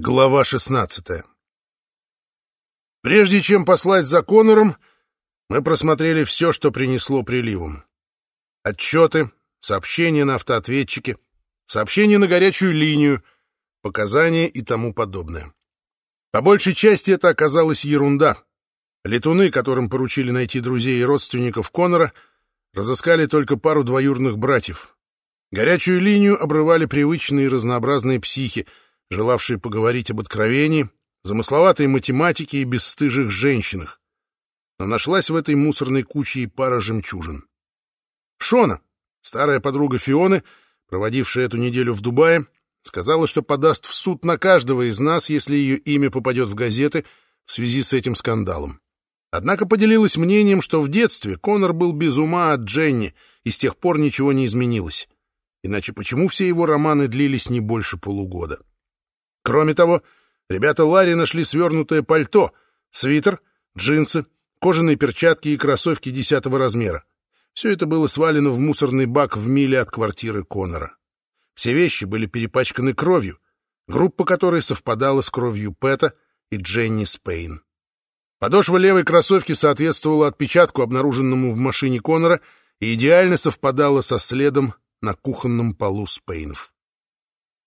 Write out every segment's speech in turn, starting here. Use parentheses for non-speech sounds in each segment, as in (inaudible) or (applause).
Глава 16 Прежде чем послать за Конором, мы просмотрели все, что принесло приливом. Отчеты, сообщения на автоответчике, сообщения на горячую линию, показания и тому подобное. По большей части это оказалась ерунда. Летуны, которым поручили найти друзей и родственников Конора, разыскали только пару двоюрных братьев. Горячую линию обрывали привычные разнообразные психи — желавшие поговорить об откровении, замысловатой математике и бесстыжих женщинах. Но нашлась в этой мусорной куче и пара жемчужин. Шона, старая подруга Фионы, проводившая эту неделю в Дубае, сказала, что подаст в суд на каждого из нас, если ее имя попадет в газеты в связи с этим скандалом. Однако поделилась мнением, что в детстве Конор был без ума от Дженни, и с тех пор ничего не изменилось. Иначе почему все его романы длились не больше полугода? Кроме того, ребята Ларри нашли свернутое пальто, свитер, джинсы, кожаные перчатки и кроссовки десятого размера. Все это было свалено в мусорный бак в миле от квартиры Конора. Все вещи были перепачканы кровью, группа которой совпадала с кровью Пэта и Дженни Спейн. Подошва левой кроссовки соответствовала отпечатку, обнаруженному в машине Конора, и идеально совпадала со следом на кухонном полу Спейнов.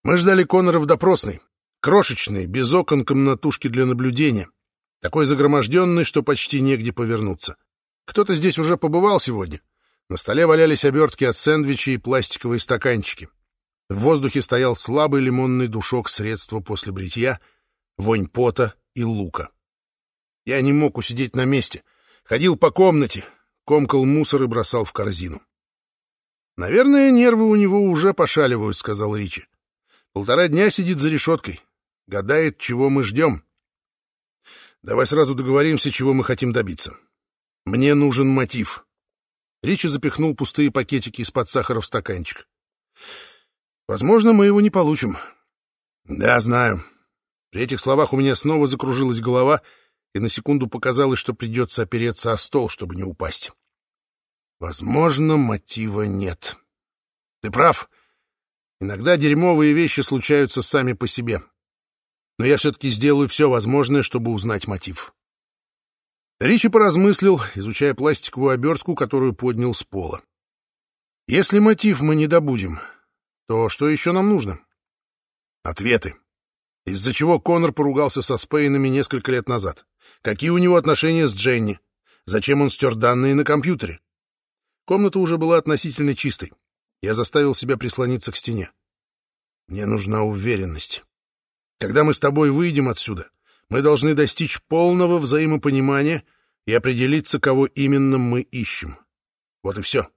Мы ждали Конора в допросной, Крошечный, без окон комнатушки для наблюдения. Такой загроможденный, что почти негде повернуться. Кто-то здесь уже побывал сегодня. На столе валялись обертки от сэндвичей и пластиковые стаканчики. В воздухе стоял слабый лимонный душок средства после бритья, вонь пота и лука. Я не мог усидеть на месте. Ходил по комнате, комкал мусор и бросал в корзину. «Наверное, нервы у него уже пошаливают», — сказал Ричи. «Полтора дня сидит за решеткой. Гадает, чего мы ждем. Давай сразу договоримся, чего мы хотим добиться. Мне нужен мотив. Ричи запихнул пустые пакетики из-под сахара в стаканчик. Возможно, мы его не получим. Да, знаю. При этих словах у меня снова закружилась голова, и на секунду показалось, что придется опереться о стол, чтобы не упасть. Возможно, мотива нет. Ты прав. Иногда дерьмовые вещи случаются сами по себе но я все-таки сделаю все возможное, чтобы узнать мотив. Ричи поразмыслил, изучая пластиковую обертку, которую поднял с пола. Если мотив мы не добудем, то что еще нам нужно? Ответы. Из-за чего Конор поругался со Спейнами несколько лет назад? Какие у него отношения с Дженни? Зачем он стер данные на компьютере? Комната уже была относительно чистой. Я заставил себя прислониться к стене. Мне нужна уверенность. Когда мы с тобой выйдем отсюда, мы должны достичь полного взаимопонимания и определиться, кого именно мы ищем. Вот и все.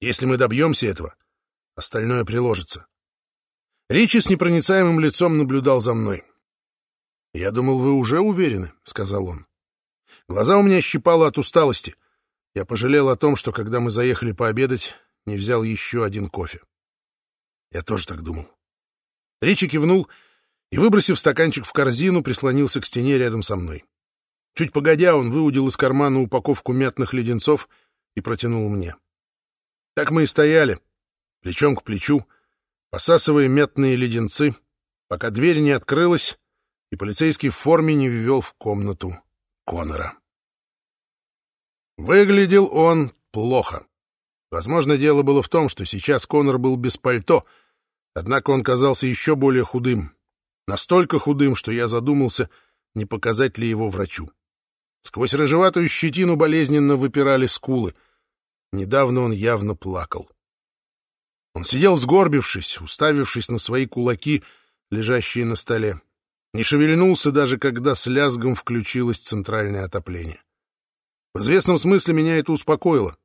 Если мы добьемся этого, остальное приложится. Ричи с непроницаемым лицом наблюдал за мной. «Я думал, вы уже уверены», — сказал он. Глаза у меня щипало от усталости. Я пожалел о том, что, когда мы заехали пообедать, не взял еще один кофе. Я тоже так думал. Ричи кивнул и, выбросив стаканчик в корзину, прислонился к стене рядом со мной. Чуть погодя, он выудил из кармана упаковку мятных леденцов и протянул мне. Так мы и стояли, плечом к плечу, посасывая мятные леденцы, пока дверь не открылась, и полицейский в форме не ввел в комнату Конора. Выглядел он плохо. Возможно, дело было в том, что сейчас Конор был без пальто, однако он казался еще более худым. Настолько худым, что я задумался, не показать ли его врачу. Сквозь рыжеватую щетину болезненно выпирали скулы. Недавно он явно плакал. Он сидел сгорбившись, уставившись на свои кулаки, лежащие на столе. Не шевельнулся даже, когда с лязгом включилось центральное отопление. В известном смысле меня это успокоило.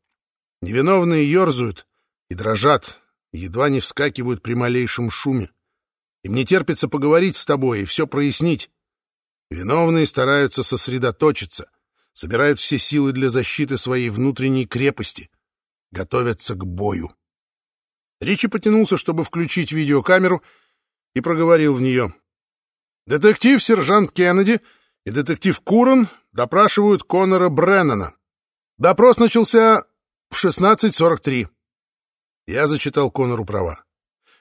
Невиновные ерзают и дрожат, едва не вскакивают при малейшем шуме. Им не терпится поговорить с тобой и все прояснить. Виновные стараются сосредоточиться, собирают все силы для защиты своей внутренней крепости, готовятся к бою. Ричи потянулся, чтобы включить видеокамеру, и проговорил в нее. Детектив-сержант Кеннеди и детектив Курон допрашивают Конора Бреннана. Допрос начался в 16.43. Я зачитал Конору права.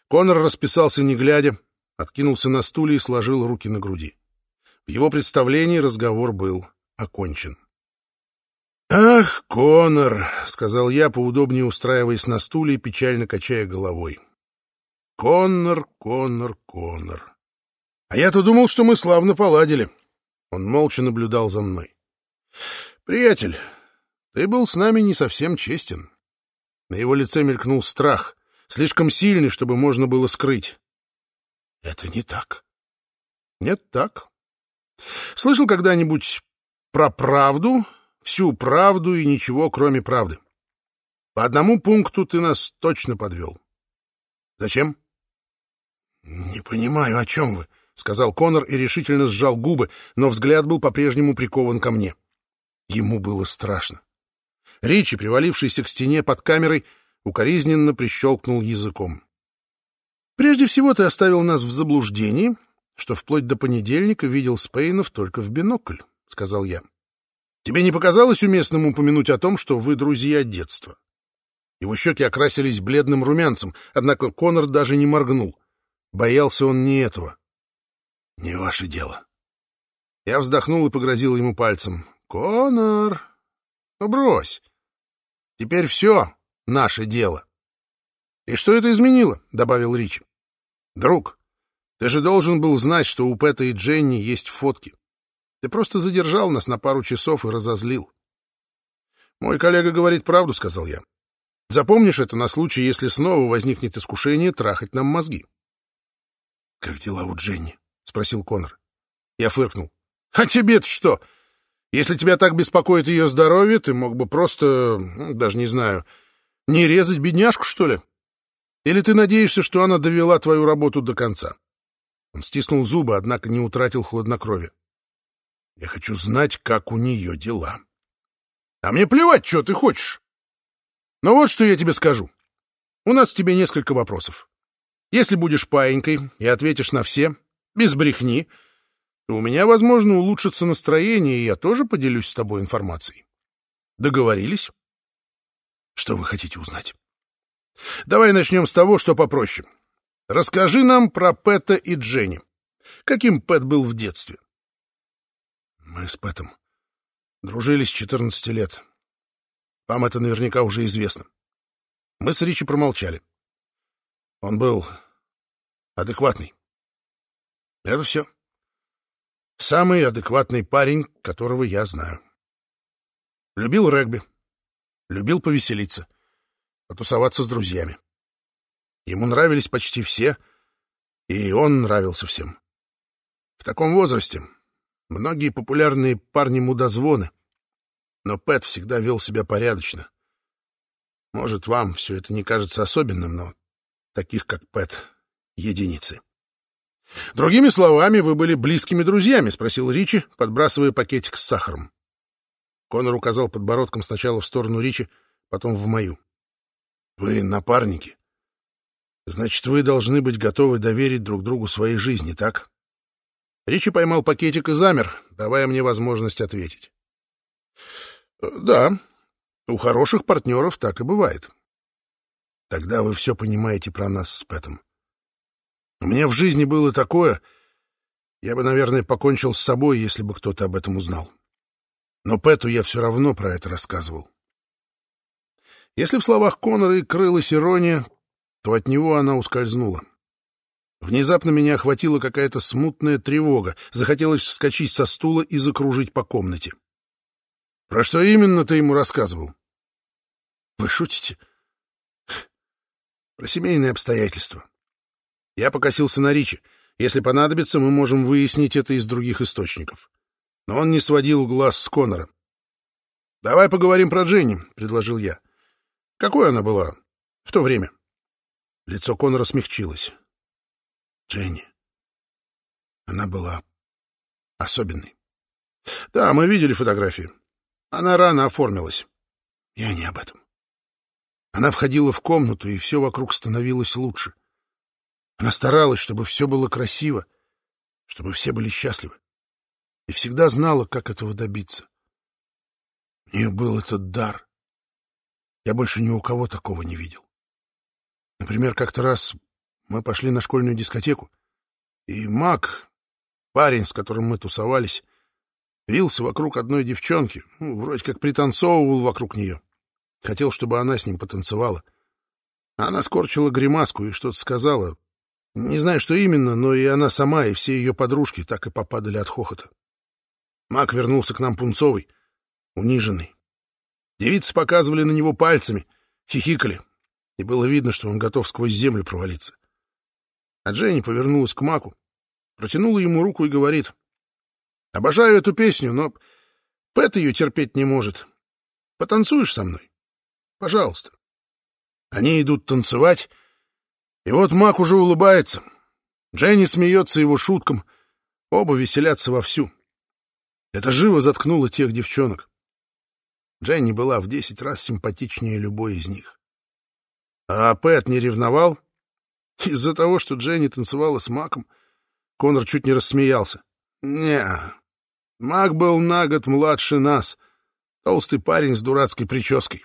Конор расписался не глядя, откинулся на стуле и сложил руки на груди. В его представлении разговор был окончен. «Ах, Конор!» — сказал я, поудобнее устраиваясь на стуле и печально качая головой. «Коннор, Коннор, Коннор!» А я-то думал, что мы славно поладили. Он молча наблюдал за мной. «Приятель, ты был с нами не совсем честен». На его лице мелькнул страх, слишком сильный, чтобы можно было скрыть. «Это не так». «Нет, так. Слышал когда-нибудь про правду, всю правду и ничего, кроме правды? По одному пункту ты нас точно подвел. Зачем?» «Не понимаю, о чем вы», — сказал Конор и решительно сжал губы, но взгляд был по-прежнему прикован ко мне. Ему было страшно. Ричи, привалившийся к стене под камерой, укоризненно прищелкнул языком. «Прежде всего ты оставил нас в заблуждении, что вплоть до понедельника видел Спейнов только в бинокль», — сказал я. «Тебе не показалось уместным упомянуть о том, что вы друзья детства?» Его щеки окрасились бледным румянцем, однако Конор даже не моргнул. Боялся он не этого. «Не ваше дело». Я вздохнул и погрозил ему пальцем. «Конор, ну брось. Теперь все наше дело». «И что это изменило?» — добавил Ричи. «Друг, ты же должен был знать, что у Пэта и Дженни есть фотки. Ты просто задержал нас на пару часов и разозлил». «Мой коллега говорит правду», — сказал я. «Запомнишь это на случай, если снова возникнет искушение трахать нам мозги». «Как дела у Дженни?» — спросил Конор. Я фыркнул. «А тебе-то что? Если тебя так беспокоит ее здоровье, ты мог бы просто, ну, даже не знаю, не резать бедняжку, что ли? Или ты надеешься, что она довела твою работу до конца?» Он стиснул зубы, однако не утратил хладнокровия. «Я хочу знать, как у нее дела». «А мне плевать, что ты хочешь. Но вот что я тебе скажу. У нас к тебе несколько вопросов. Если будешь паинькой и ответишь на все, без брехни, то у меня, возможно, улучшится настроение, и я тоже поделюсь с тобой информацией. Договорились? Что вы хотите узнать? Давай начнем с того, что попроще. Расскажи нам про Пэта и Дженни. Каким Пэт был в детстве? Мы с Пэтом дружили с 14 лет. Вам это наверняка уже известно. Мы с Ричи промолчали. Он был адекватный. Это все. Самый адекватный парень, которого я знаю. Любил регби. Любил повеселиться. Потусоваться с друзьями. Ему нравились почти все, и он нравился всем. В таком возрасте многие популярные парни-мудозвоны, но Пэт всегда вел себя порядочно. Может, вам все это не кажется особенным, но таких как Пэт, единицы. «Другими словами, вы были близкими друзьями?» — спросил Ричи, подбрасывая пакетик с сахаром. Конор указал подбородком сначала в сторону Ричи, потом в мою. «Вы напарники. Значит, вы должны быть готовы доверить друг другу своей жизни, так?» Ричи поймал пакетик и замер, давая мне возможность ответить. «Да, у хороших партнеров так и бывает. Тогда вы все понимаете про нас с Пэтом. У меня в жизни было такое... Я бы, наверное, покончил с собой, если бы кто-то об этом узнал. Но Пэту я все равно про это рассказывал. Если в словах Коннора и крылась ирония, то от него она ускользнула. Внезапно меня охватила какая-то смутная тревога. Захотелось вскочить со стула и закружить по комнате. — Про что именно ты ему рассказывал? — Вы шутите? Про семейные обстоятельства. Я покосился на Ричи. Если понадобится, мы можем выяснить это из других источников. Но он не сводил глаз с Конора. «Давай поговорим про Дженни», — предложил я. «Какой она была в то время?» Лицо Конора смягчилось. «Дженни. Она была особенной. Да, мы видели фотографии. Она рано оформилась. Я не об этом. Она входила в комнату, и все вокруг становилось лучше. Она старалась, чтобы все было красиво, чтобы все были счастливы. И всегда знала, как этого добиться. У нее был этот дар. Я больше ни у кого такого не видел. Например, как-то раз мы пошли на школьную дискотеку. И Мак, парень, с которым мы тусовались, вился вокруг одной девчонки, ну, вроде как пританцовывал вокруг нее. Хотел, чтобы она с ним потанцевала. Она скорчила гримаску и что-то сказала. Не знаю, что именно, но и она сама, и все ее подружки так и попадали от хохота. Мак вернулся к нам пунцовый, униженный. Девицы показывали на него пальцами, хихикали, и было видно, что он готов сквозь землю провалиться. А Дженни повернулась к Маку, протянула ему руку и говорит, «Обожаю эту песню, но Пэт ее терпеть не может. Потанцуешь со мной? Пожалуйста». Они идут танцевать, и вот Мак уже улыбается. Дженни смеется его шуткам, оба веселятся вовсю. Это живо заткнуло тех девчонок. Дженни была в десять раз симпатичнее любой из них. А Пэт не ревновал? Из-за того, что Дженни танцевала с Маком, Конор чуть не рассмеялся. не Мак был на год младше нас, толстый парень с дурацкой прической.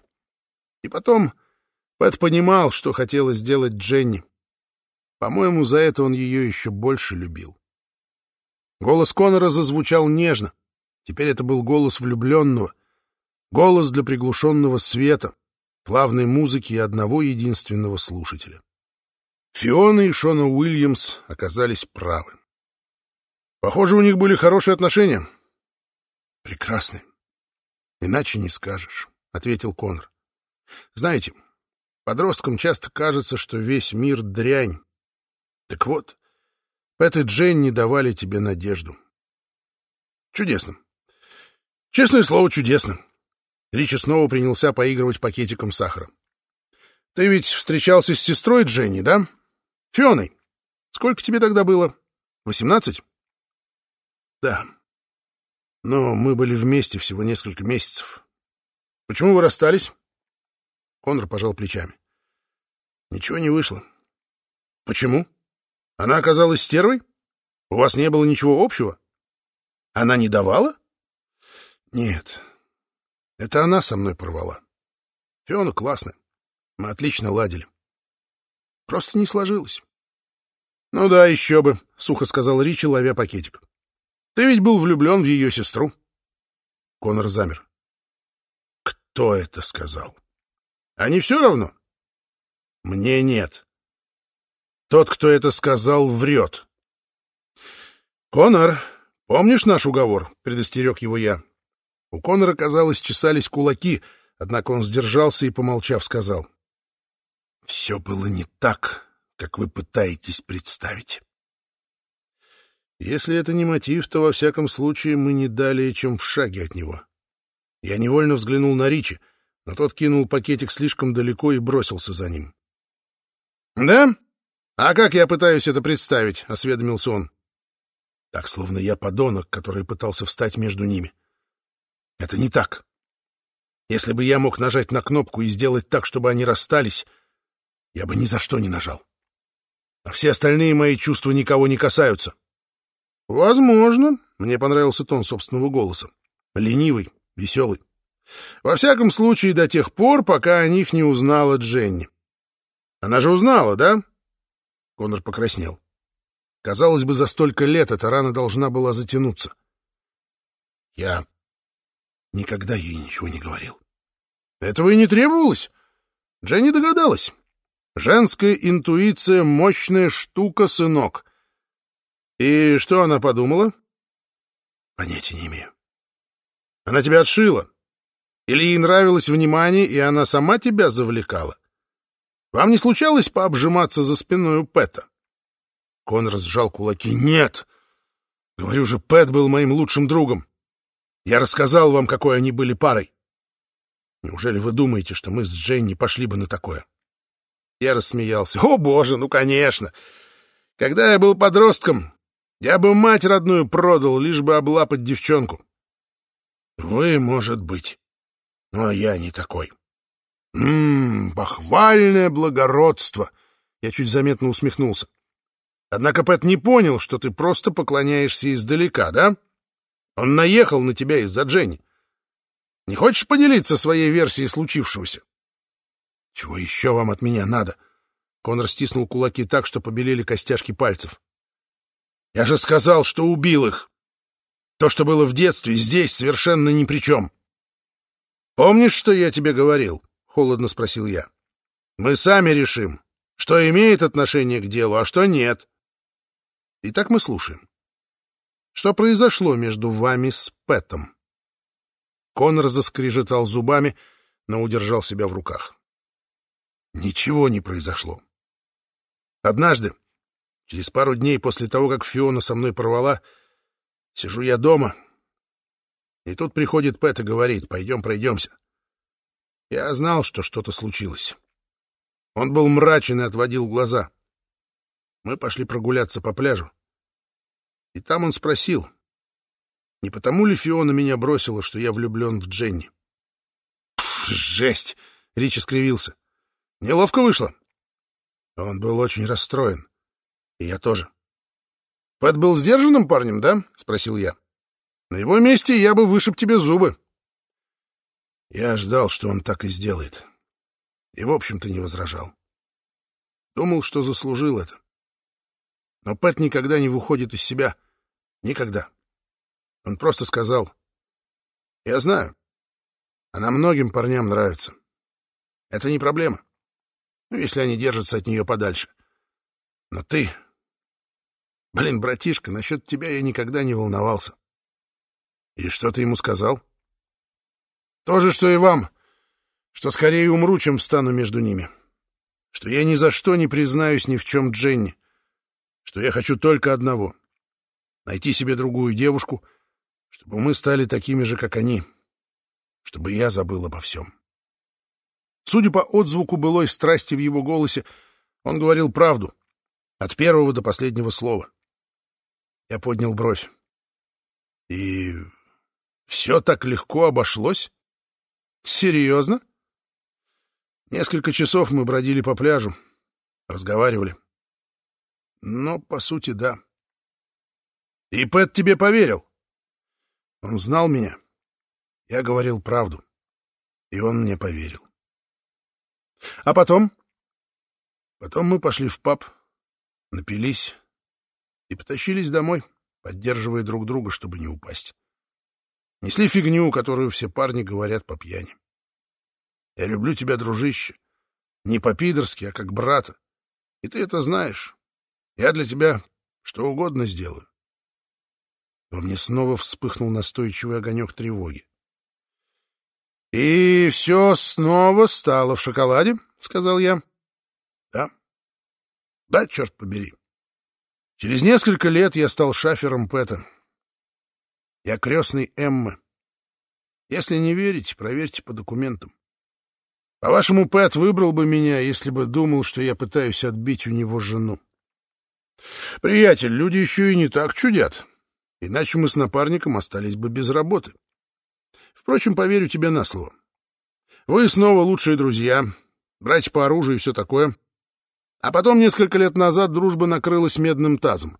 И потом Пэт понимал, что хотела сделать Дженни. По-моему, за это он ее еще больше любил. Голос Конора зазвучал нежно. Теперь это был голос влюбленного, голос для приглушенного света, плавной музыки и одного единственного слушателя. Фиона и Шона Уильямс оказались правы. Похоже, у них были хорошие отношения. Прекрасные. Иначе не скажешь, — ответил Конор. Знаете, подросткам часто кажется, что весь мир — дрянь. Так вот, Пэт и не давали тебе надежду. Чудесно. Честное слово, чудесно. Ричи снова принялся поигрывать пакетиком сахара. Ты ведь встречался с сестрой Дженни, да? Фионой. Сколько тебе тогда было? Восемнадцать? Да. Но мы были вместе всего несколько месяцев. Почему вы расстались? Конор пожал плечами. Ничего не вышло. Почему? Она оказалась стервой? У вас не было ничего общего? Она не давала? Нет. Это она со мной порвала. Фиона классная. Мы отлично ладили. Просто не сложилось. Ну да, еще бы, — сухо сказал Ричи, ловя пакетик. Ты ведь был влюблен в ее сестру. Конор замер. Кто это сказал? А не все равно? Мне нет. Тот, кто это сказал, врет. Конор, помнишь наш уговор? — предостерег его я. У Конора, казалось, чесались кулаки, однако он сдержался и, помолчав, сказал. — Все было не так, как вы пытаетесь представить. Если это не мотив, то, во всяком случае, мы не далее, чем в шаге от него. Я невольно взглянул на Ричи, но тот кинул пакетик слишком далеко и бросился за ним. — Да? А как я пытаюсь это представить? — осведомился он. Так, словно я подонок, который пытался встать между ними. — это не так. Если бы я мог нажать на кнопку и сделать так, чтобы они расстались, я бы ни за что не нажал. А все остальные мои чувства никого не касаются. Возможно. Мне понравился тон собственного голоса. Ленивый, веселый. Во всяком случае, до тех пор, пока о них не узнала Дженни. Она же узнала, да? Конор покраснел. Казалось бы, за столько лет эта рана должна была затянуться. Я Никогда ей ничего не говорил. Этого и не требовалось. Дженни догадалась. Женская интуиция — мощная штука, сынок. И что она подумала? Понятия не имею. Она тебя отшила. Или ей нравилось внимание, и она сама тебя завлекала? Вам не случалось пообжиматься за спиной у Пэта? Конрад сжал кулаки. Нет! Говорю же, Пэт был моим лучшим другом. Я рассказал вам, какой они были парой. Неужели вы думаете, что мы с Дженни пошли бы на такое? Я рассмеялся. О, боже, ну, конечно. Когда я был подростком, я бы мать родную продал, лишь бы облапать девчонку. Вы, может быть. Но я не такой. Ммм, похвальное благородство. Я чуть заметно усмехнулся. Однако Пэт не понял, что ты просто поклоняешься издалека, да? — он наехал на тебя из-за Дженни. Не хочешь поделиться своей версией случившегося? Чего еще вам от меня надо? Конор стиснул кулаки так, что побелели костяшки пальцев. Я же сказал, что убил их. То, что было в детстве, здесь совершенно ни при чем. Помнишь, что я тебе говорил? — холодно спросил я. Мы сами решим, что имеет отношение к делу, а что нет. Итак, мы слушаем. Что произошло между вами с Пэтом? Конор заскрежетал зубами, но удержал себя в руках. Ничего не произошло. Однажды, через пару дней после того, как Фиона со мной порвала, сижу я дома, и тут приходит Пэт и говорит, пойдем пройдемся. Я знал, что что-то случилось. Он был мрачен и отводил глаза. Мы пошли прогуляться по пляжу. И там он спросил, не потому ли Фиона меня бросила, что я влюблен в Дженни? «Жесть!» — Ричи скривился. «Неловко вышло». Он был очень расстроен. И я тоже. «Пэт был сдержанным парнем, да?» — спросил я. «На его месте я бы вышиб тебе зубы». Я ждал, что он так и сделает и, в общем-то, не возражал. Думал, что заслужил это. Но Пэт никогда не выходит из себя. Никогда. Он просто сказал, «Я знаю, она многим парням нравится. Это не проблема, ну, если они держатся от нее подальше. Но ты... Блин, братишка, насчет тебя я никогда не волновался». «И что ты ему сказал?» «То же, что и вам что скорее умру, чем встану между ними, что я ни за что не признаюсь ни в чем Дженни, что я хочу только одного — найти себе другую девушку, чтобы мы стали такими же, как они, чтобы я забыл обо всем. Судя по отзвуку былой страсти в его голосе, он говорил правду, от первого до последнего слова. Я поднял бровь. И все так легко обошлось? Серьезно? Несколько часов мы бродили по пляжу, разговаривали. Но, по сути, да. И Пэт тебе поверил. Он знал меня. Я говорил правду. И он мне поверил. А потом? Потом мы пошли в паб, напились и потащились домой, поддерживая друг друга, чтобы не упасть. Несли фигню, которую все парни говорят по пьяни. Я люблю тебя, дружище. Не по-пидорски, а как брата. И ты это знаешь. Я для тебя что угодно сделаю. Во мне снова вспыхнул настойчивый огонек тревоги. — И все снова стало в шоколаде? — сказал я. — Да. Да, черт побери. Через несколько лет я стал шафером Пэта. Я крестный Эммы. Если не верите, проверьте по документам. По-вашему, Пэт выбрал бы меня, если бы думал, что я пытаюсь отбить у него жену. Приятель, люди еще и не так чудят. Иначе мы с напарником остались бы без работы. Впрочем, поверю тебе на слово. Вы снова лучшие друзья, братья по оружию и все такое. А потом, несколько лет назад, дружба накрылась медным тазом.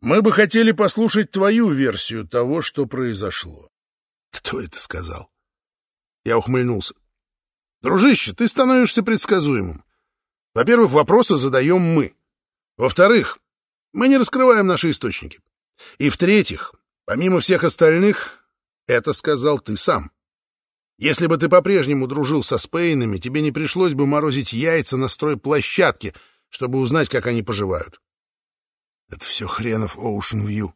Мы бы хотели послушать твою версию того, что произошло. Кто это сказал? Я ухмыльнулся. Дружище, ты становишься предсказуемым. Во-первых, вопросы задаем мы. Во-вторых, мы не раскрываем наши источники. И в-третьих, помимо всех остальных, это сказал ты сам. Если бы ты по-прежнему дружил со Спейнами, тебе не пришлось бы морозить яйца на стройплощадке, чтобы узнать, как они поживают. Это все хренов Оушен Вью.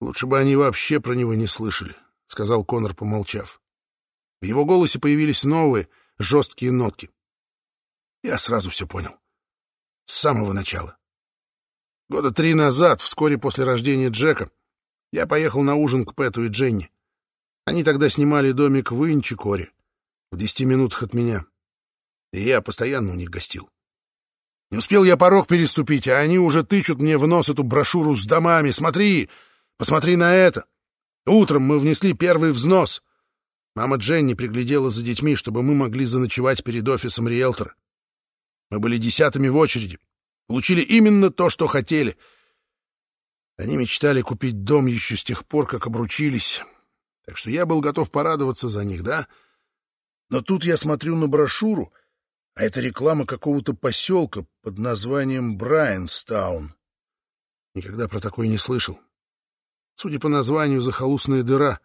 Лучше бы они вообще про него не слышали, — сказал Конор, помолчав. В его голосе появились новые, жесткие нотки. Я сразу все понял. С самого начала. Года три назад, вскоре после рождения Джека, я поехал на ужин к Пэту и Дженни. Они тогда снимали домик в Инчикоре, в десяти минутах от меня. И я постоянно у них гостил. Не успел я порог переступить, а они уже тычут мне в нос эту брошюру с домами. Смотри, посмотри на это. Утром мы внесли первый взнос. Мама Дженни приглядела за детьми, чтобы мы могли заночевать перед офисом риэлтора. Мы были десятыми в очереди. Получили именно то, что хотели. Они мечтали купить дом еще с тех пор, как обручились. Так что я был готов порадоваться за них, да? Но тут я смотрю на брошюру, а это реклама какого-то поселка под названием Брайанстаун. Никогда про такое не слышал. Судя по названию, захолустная дыра,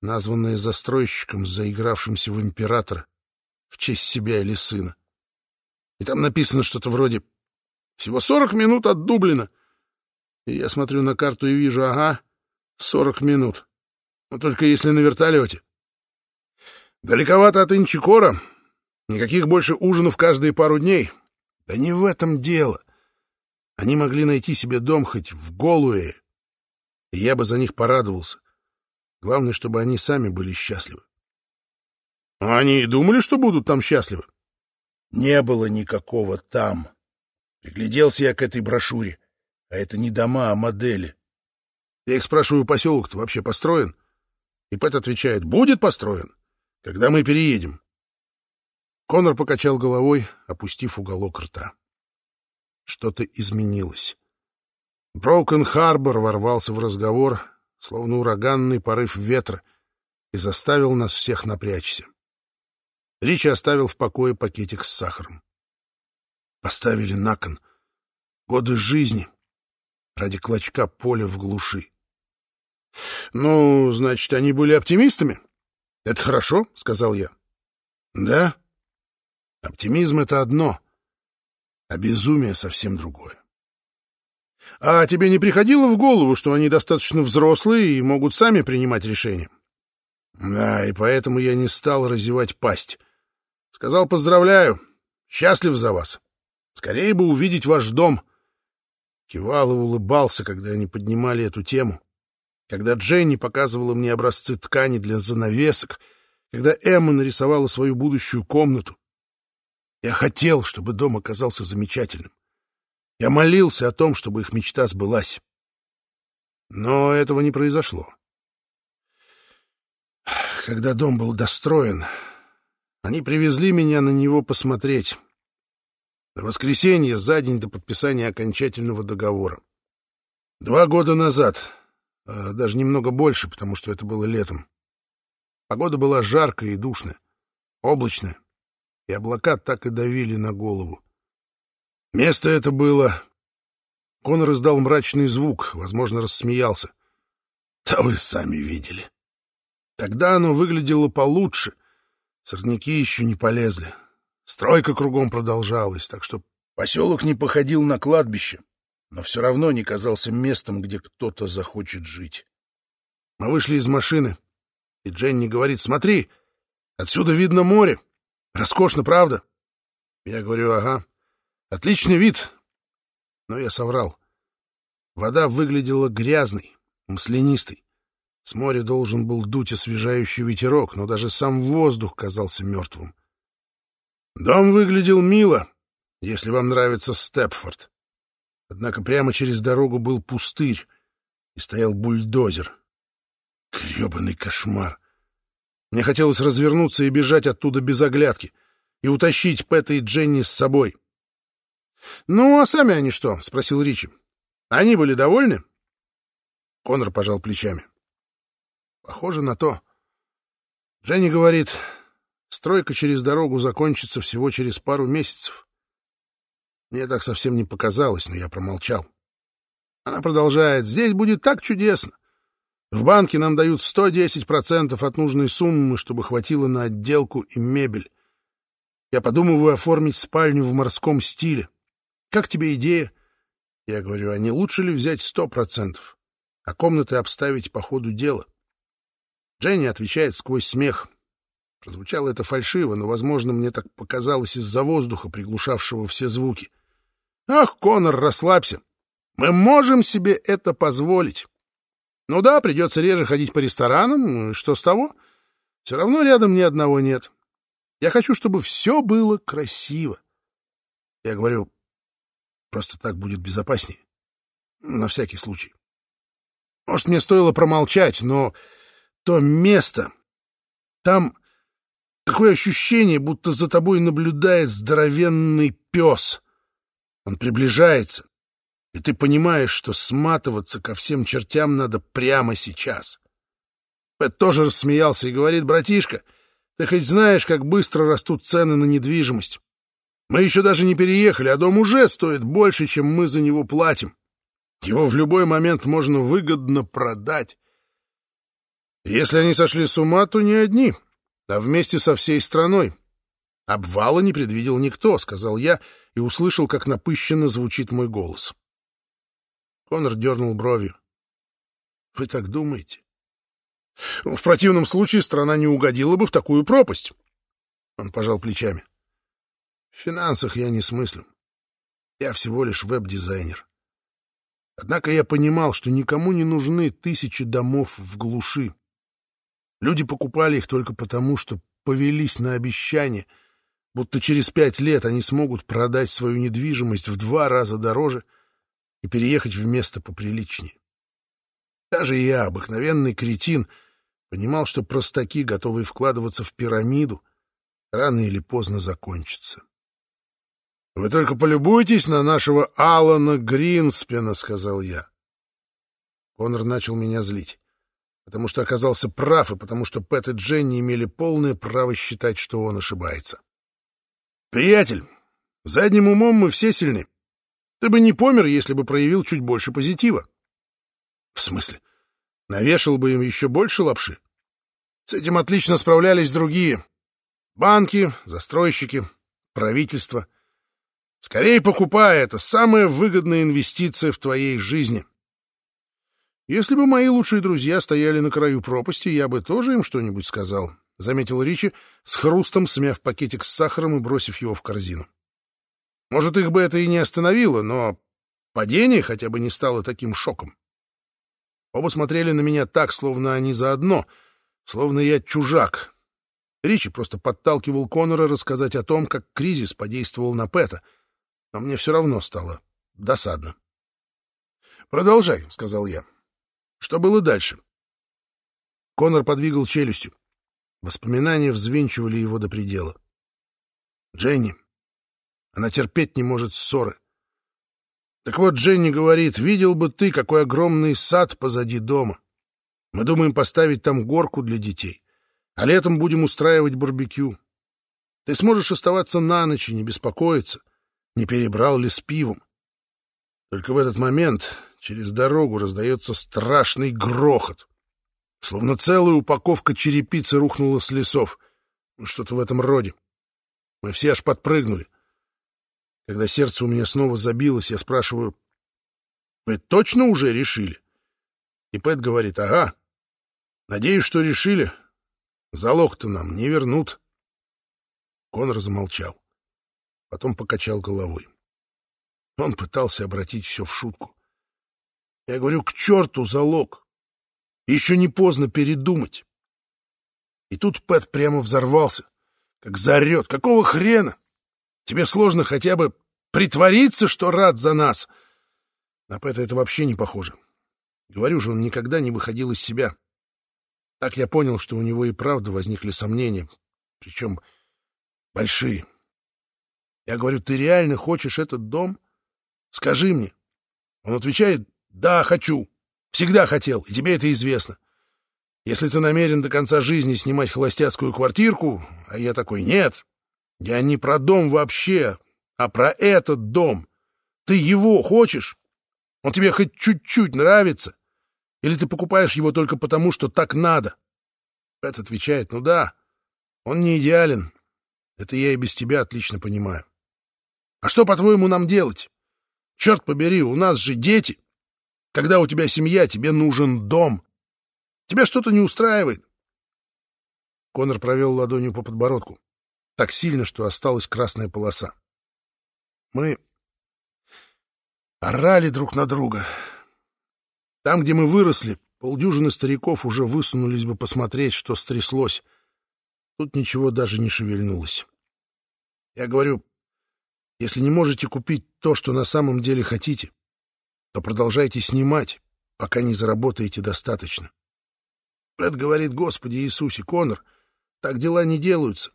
названная застройщиком, заигравшимся в императора в честь себя или сына. И там написано что-то вроде «Всего сорок минут от Дублина». И я смотрю на карту и вижу, ага, сорок минут. Но только если на вертолете. Далековато от Инчикора. Никаких больше ужинов каждые пару дней. Да не в этом дело. Они могли найти себе дом хоть в Голуэ. И я бы за них порадовался. Главное, чтобы они сами были счастливы. А они и думали, что будут там счастливы. Не было никакого там. Пригляделся я к этой брошюре. А это не дома, а модели. Я их спрашиваю, поселок-то вообще построен? И Пэт отвечает, будет построен, когда мы переедем. Конор покачал головой, опустив уголок рта. Что-то изменилось. Броукен Харбор ворвался в разговор, словно ураганный порыв ветра, и заставил нас всех напрячься. Ричи оставил в покое пакетик с сахаром. Поставили на кон годы жизни ради клочка поля в глуши. — Ну, значит, они были оптимистами? — Это хорошо, — сказал я. — Да. Оптимизм — это одно, а безумие — совсем другое. — А тебе не приходило в голову, что они достаточно взрослые и могут сами принимать решения? — Да, и поэтому я не стал разевать пасть. Сказал «поздравляю, счастлив за вас. Скорее бы увидеть ваш дом». Кивал и улыбался, когда они поднимали эту тему. Когда Дженни показывала мне образцы ткани для занавесок, когда Эмма нарисовала свою будущую комнату. Я хотел, чтобы дом оказался замечательным. Я молился о том, чтобы их мечта сбылась. Но этого не произошло. Когда дом был достроен, они привезли меня на него посмотреть. Воскресенье, за день до подписания окончательного договора. Два года назад, а даже немного больше, потому что это было летом. Погода была жаркая и душная, облачная, и облака так и давили на голову. Место это было... Конор издал мрачный звук, возможно, рассмеялся. Да вы сами видели. Тогда оно выглядело получше — Сорняки еще не полезли. Стройка кругом продолжалась, так что поселок не походил на кладбище, но все равно не казался местом, где кто-то захочет жить. Мы вышли из машины, и Дженни говорит, смотри, отсюда видно море. Роскошно, правда? Я говорю, ага, отличный вид. Но я соврал. Вода выглядела грязной, маслянистой. С моря должен был дуть освежающий ветерок, но даже сам воздух казался мертвым. Дом выглядел мило, если вам нравится Степфорд. Однако прямо через дорогу был пустырь, и стоял бульдозер. Гребаный кошмар! Мне хотелось развернуться и бежать оттуда без оглядки, и утащить Пэта и Дженни с собой. — Ну, а сами они что? — спросил Ричи. — Они были довольны? Конор пожал плечами. — Похоже на то. Женя говорит, стройка через дорогу закончится всего через пару месяцев. Мне так совсем не показалось, но я промолчал. Она продолжает, здесь будет так чудесно. В банке нам дают 110% от нужной суммы, чтобы хватило на отделку и мебель. Я подумываю оформить спальню в морском стиле. Как тебе идея? Я говорю, а не лучше ли взять 100%, а комнаты обставить по ходу дела? Дженни отвечает сквозь смех. Прозвучало это фальшиво, но, возможно, мне так показалось из-за воздуха, приглушавшего все звуки. «Ах, Конор, расслабься! Мы можем себе это позволить!» «Ну да, придется реже ходить по ресторанам, что с того? Все равно рядом ни одного нет. Я хочу, чтобы все было красиво». Я говорю, просто так будет безопаснее. На всякий случай. Может, мне стоило промолчать, но то место. Там такое ощущение, будто за тобой наблюдает здоровенный пес. Он приближается, и ты понимаешь, что сматываться ко всем чертям надо прямо сейчас. Пэт тоже рассмеялся и говорит, братишка, ты хоть знаешь, как быстро растут цены на недвижимость? Мы еще даже не переехали, а дом уже стоит больше, чем мы за него платим. Его в любой момент можно выгодно продать. Если они сошли с ума, то не одни, а вместе со всей страной. Обвала не предвидел никто, — сказал я и услышал, как напыщенно звучит мой голос. Конор дернул бровью. — Вы так думаете? В противном случае страна не угодила бы в такую пропасть. Он пожал плечами. В финансах я не смыслю. Я всего лишь веб-дизайнер. Однако я понимал, что никому не нужны тысячи домов в глуши. Люди покупали их только потому, что повелись на обещание, будто через пять лет они смогут продать свою недвижимость в два раза дороже и переехать в место поприличнее. Даже я, обыкновенный кретин, понимал, что простаки, готовые вкладываться в пирамиду, рано или поздно закончатся. «Вы только полюбуйтесь на нашего Алана Гринспена», — сказал я. Конор начал меня злить, потому что оказался прав, и потому что Пэт и Дженни имели полное право считать, что он ошибается. «Приятель, задним умом мы все сильны. Ты бы не помер, если бы проявил чуть больше позитива». «В смысле? Навешал бы им еще больше лапши?» С этим отлично справлялись другие. Банки, застройщики, правительство — Скорее покупай, это самая выгодная инвестиция в твоей жизни. Если бы мои лучшие друзья стояли на краю пропасти, я бы тоже им что-нибудь сказал, — заметил Ричи, с хрустом смяв пакетик с сахаром и бросив его в корзину. Может, их бы это и не остановило, но падение хотя бы не стало таким шоком. Оба смотрели на меня так, словно они заодно, словно я чужак. Ричи просто подталкивал Конора рассказать о том, как кризис подействовал на Пэта — но мне все равно стало досадно. «Продолжай», — сказал я. «Что было дальше?» Конор подвигал челюстью. Воспоминания взвинчивали его до предела. «Дженни. Она терпеть не может ссоры. Так вот, Дженни говорит, видел бы ты, какой огромный сад позади дома. Мы думаем поставить там горку для детей, а летом будем устраивать барбекю. Ты сможешь оставаться на ночь и не беспокоиться не перебрал ли с пивом. Только в этот момент через дорогу раздается страшный грохот. Словно целая упаковка черепицы рухнула с лесов. Ну, что-то в этом роде. Мы все аж подпрыгнули. Когда сердце у меня снова забилось, я спрашиваю, «Вы точно уже решили?» И Пэт говорит, «Ага. Надеюсь, что решили. Залог-то нам не вернут». Конор замолчал потом покачал головой. Он пытался обратить все в шутку. Я говорю, к черту залог. Еще не поздно передумать. И тут Пэт прямо взорвался, как заорет. Какого хрена? Тебе сложно хотя бы притвориться, что рад за нас. На Пэта это вообще не похоже. Говорю же, он никогда не выходил из себя. Так я понял, что у него и правда возникли сомнения, причем большие. Я говорю, ты реально хочешь этот дом? Скажи мне. Он отвечает, да, хочу. Всегда хотел, и тебе это известно. Если ты намерен до конца жизни снимать холостяцкую квартирку, а я такой, нет, я не про дом вообще, а про этот дом. Ты его хочешь? Он тебе хоть чуть-чуть нравится? Или ты покупаешь его только потому, что так надо? Пэт отвечает, ну да, он не идеален. Это я и без тебя отлично понимаю. А что, по-твоему, нам делать? Черт побери, у нас же дети. Когда у тебя семья, тебе нужен дом. Тебя что-то не устраивает. Конор провел ладонью по подбородку. Так сильно, что осталась красная полоса. Мы орали друг на друга. Там, где мы выросли, полдюжины стариков уже высунулись бы посмотреть, что стряслось. Тут ничего даже не шевельнулось. Я говорю, если не можете купить то, что на самом деле хотите, то продолжайте снимать, пока не заработаете достаточно. Пэт говорит, Господи Иисусе, Конор, так дела не делаются.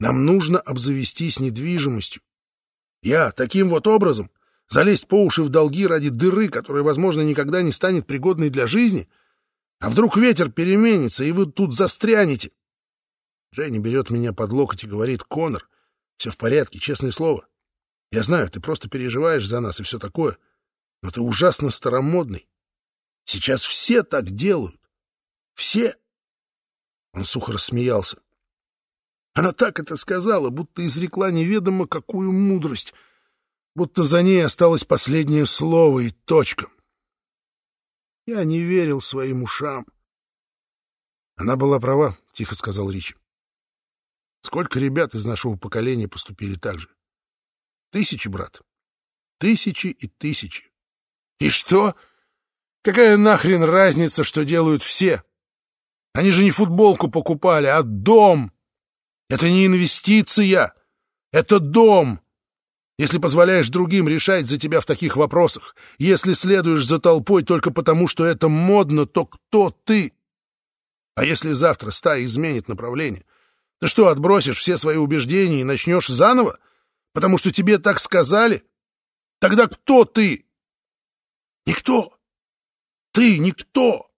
Нам нужно обзавестись недвижимостью. Я таким вот образом залезть по уши в долги ради дыры, которая, возможно, никогда не станет пригодной для жизни? А вдруг ветер переменится, и вы тут застрянете? Женя берет меня под локоть и говорит, Конор, все в порядке, честное слово. Я знаю, ты просто переживаешь за нас и все такое. Но ты ужасно старомодный. Сейчас все так делают. Все. Он сухо рассмеялся. Она так это сказала, будто изрекла неведомо какую мудрость, будто за ней осталось последнее слово и точка. Я не верил своим ушам. Она была права, — тихо сказал Ричи. Сколько ребят из нашего поколения поступили так же? Тысячи, брат. Тысячи и тысячи. И что? Какая нахрен разница, что делают все? Они же не футболку покупали, а дом. Это не инвестиция. Это дом. Если позволяешь другим решать за тебя в таких вопросах, если следуешь за толпой только потому, что это модно, то кто ты? А если завтра стая изменит направление? Ты что, отбросишь все свои убеждения и начнешь заново? Потому что тебе так сказали? Тогда кто ты? Никто. Ты никто.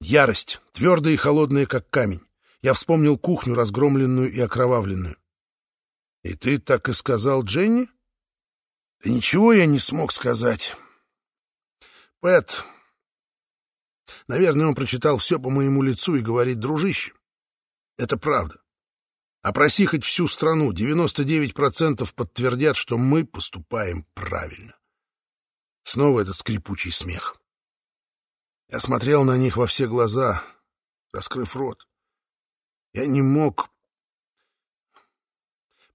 Ярость, твердая и холодная, как камень. Я вспомнил кухню, разгромленную и окровавленную. И ты так и сказал Дженни? Да ничего я не смог сказать. Пэт... Наверное, он прочитал все по моему лицу и говорит, дружище, это правда. Опроси хоть всю страну, 99% подтвердят, что мы поступаем правильно. Снова этот скрипучий смех. Я смотрел на них во все глаза, раскрыв рот. Я не мог...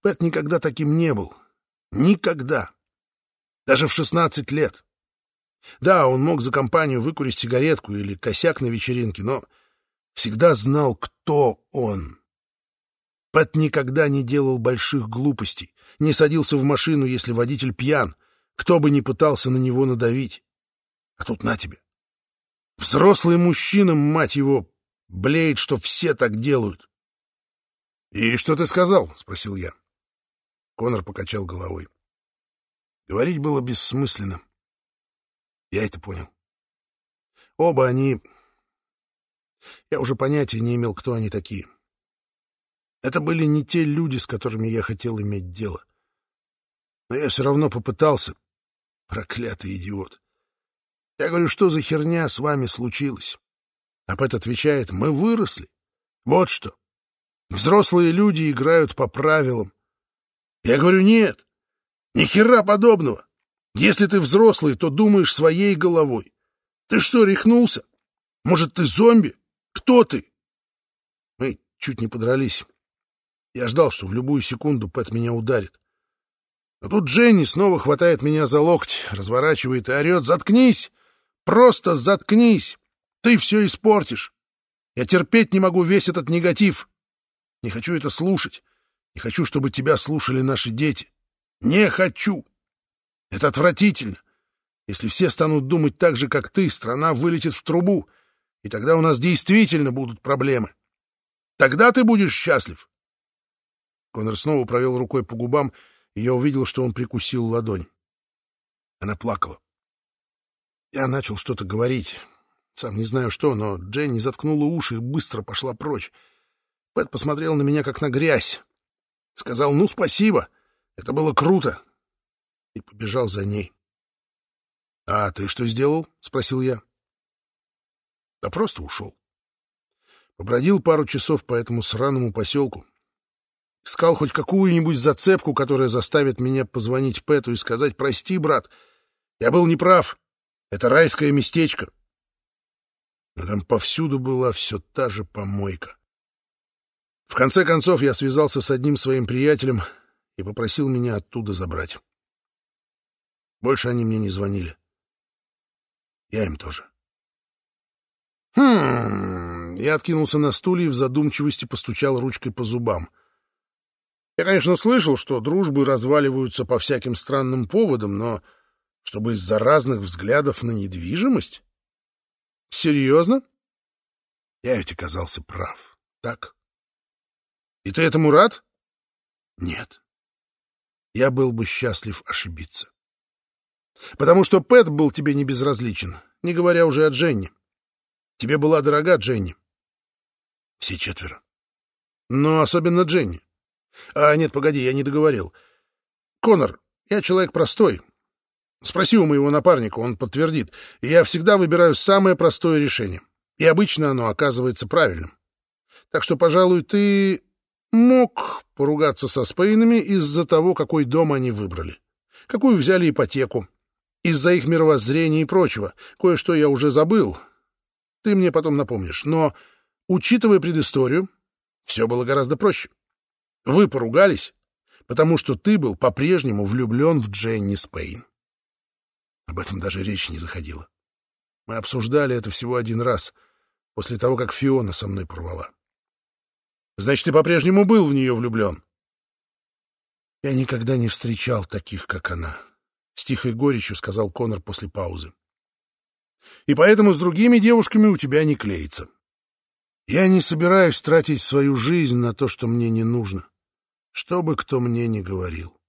Пэт никогда таким не был. Никогда. Даже в шестнадцать лет. Да, он мог за компанию выкурить сигаретку или косяк на вечеринке, но всегда знал, кто он. Пэт никогда не делал больших глупостей, не садился в машину, если водитель пьян, кто бы ни пытался на него надавить. А тут на тебе. Взрослый мужчина, мать его, блеет, что все так делают. — И что ты сказал? — спросил я. Конор покачал головой. Говорить было бессмысленно. Я это понял. Оба они... Я уже понятия не имел, кто они такие. Это были не те люди, с которыми я хотел иметь дело. Но я все равно попытался. Проклятый идиот. Я говорю, что за херня с вами случилась? А Пэт отвечает, мы выросли. Вот что. Взрослые люди играют по правилам. Я говорю, нет, ни хера подобного. Если ты взрослый, то думаешь своей головой. Ты что, рехнулся? Может, ты зомби? Кто ты? Мы чуть не подрались. Я ждал, что в любую секунду Пэт меня ударит. А тут Дженни снова хватает меня за локоть, разворачивает и орет «Заткнись! Просто заткнись! Ты все испортишь! Я терпеть не могу весь этот негатив! Не хочу это слушать! Не хочу, чтобы тебя слушали наши дети! Не хочу!» Это отвратительно. Если все станут думать так же, как ты, страна вылетит в трубу, и тогда у нас действительно будут проблемы. Тогда ты будешь счастлив. Конор снова провел рукой по губам, я увидел, что он прикусил ладонь. Она плакала. Я начал что-то говорить. Сам не знаю что, но Дженни заткнула уши и быстро пошла прочь. Пэт посмотрел на меня, как на грязь. Сказал, ну, спасибо, это было круто и побежал за ней. — А ты что сделал? — спросил я. — Да просто ушел. Побродил пару часов по этому сраному поселку. Искал хоть какую-нибудь зацепку, которая заставит меня позвонить Пэту и сказать «Прости, брат, я был неправ. Это райское местечко». Но там повсюду была все та же помойка. В конце концов я связался с одним своим приятелем и попросил меня оттуда забрать. Больше они мне не звонили. Я им тоже. Хм... Я откинулся на стуле и в задумчивости постучал ручкой по зубам. Я, конечно, слышал, что дружбы разваливаются по всяким странным поводам, но чтобы из-за разных взглядов на недвижимость? Серьезно? Я ведь оказался прав, так? И ты этому рад? Нет. Я был бы счастлив ошибиться. Потому что Пэт был тебе не безразличен, не говоря уже о Дженни. Тебе была дорога Дженни. Все четверо. Но особенно Дженни. А нет, погоди, я не договорил. Конор, я человек простой. Спроси у моего напарника, он подтвердит. Я всегда выбираю самое простое решение. И обычно оно оказывается правильным. Так что, пожалуй, ты мог поругаться со Спейнами из-за того, какой дом они выбрали. Какую взяли ипотеку. Из-за их мировоззрения и прочего. Кое-что я уже забыл. Ты мне потом напомнишь. Но, учитывая предысторию, все было гораздо проще. Вы поругались, потому что ты был по-прежнему влюблен в Дженни Спейн. Об этом даже речь не заходила. Мы обсуждали это всего один раз, после того, как Фиона со мной порвала. Значит, ты по-прежнему был в нее влюблен? Я никогда не встречал таких, как она. С тихой горечью сказал Конор после паузы. И поэтому с другими девушками у тебя не клеится. Я не собираюсь тратить свою жизнь на то, что мне не нужно. Что бы кто мне ни говорил.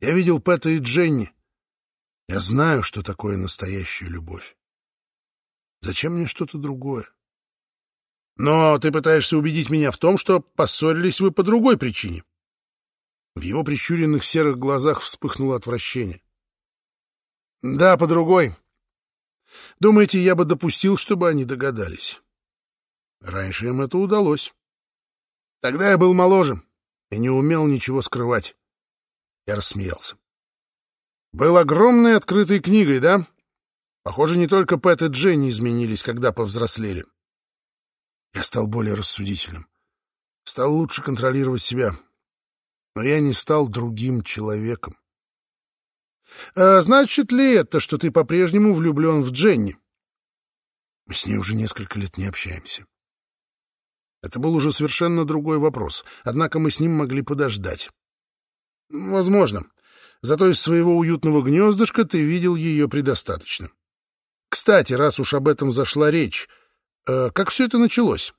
Я видел Пэта и Дженни. Я знаю, что такое настоящая любовь. Зачем мне что-то другое? Но ты пытаешься убедить меня в том, что поссорились вы по другой причине. В его прищуренных серых глазах вспыхнуло отвращение. Да, по другой. Думаете, я бы допустил, чтобы они догадались? Раньше им это удалось. Тогда я был моложе и не умел ничего скрывать. Я рассмеялся. Был огромной открытой книгой, да? Похоже, не только Пэт и Дженни изменились, когда повзрослели. Я стал более рассудительным. Стал лучше контролировать себя. Но я не стал другим человеком. А значит ли это, что ты по-прежнему влюблен в Дженни? Мы с ней уже несколько лет не общаемся. Это был уже совершенно другой вопрос, однако мы с ним могли подождать. Возможно. Зато из своего уютного гнездышка ты видел ее предостаточно. Кстати, раз уж об этом зашла речь, э, как все это началось?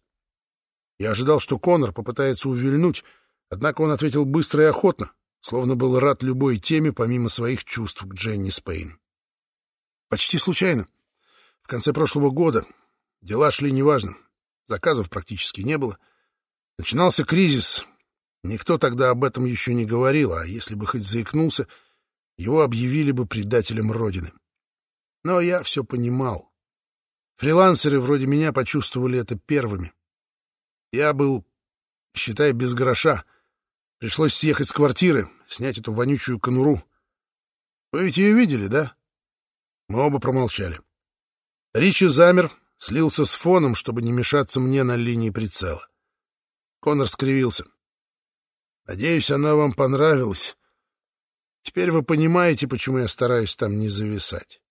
Я ожидал, что Конор попытается увильнуть, однако он ответил быстро и охотно, словно был рад любой теме, помимо своих чувств к Дженни Спейн. Почти случайно. В конце прошлого года дела шли неважно. Заказов практически не было. Начинался кризис. Никто тогда об этом еще не говорил, а если бы хоть заикнулся, его объявили бы предателем Родины. Но я все понимал. Фрилансеры вроде меня почувствовали это первыми. Я был, считай, без гроша. Пришлось съехать с квартиры, снять эту вонючую конуру. Вы ведь ее видели, да? Мы оба промолчали. Ричи замер, слился с фоном, чтобы не мешаться мне на линии прицела. Конор скривился. «Надеюсь, она вам понравилась. Теперь вы понимаете, почему я стараюсь там не зависать».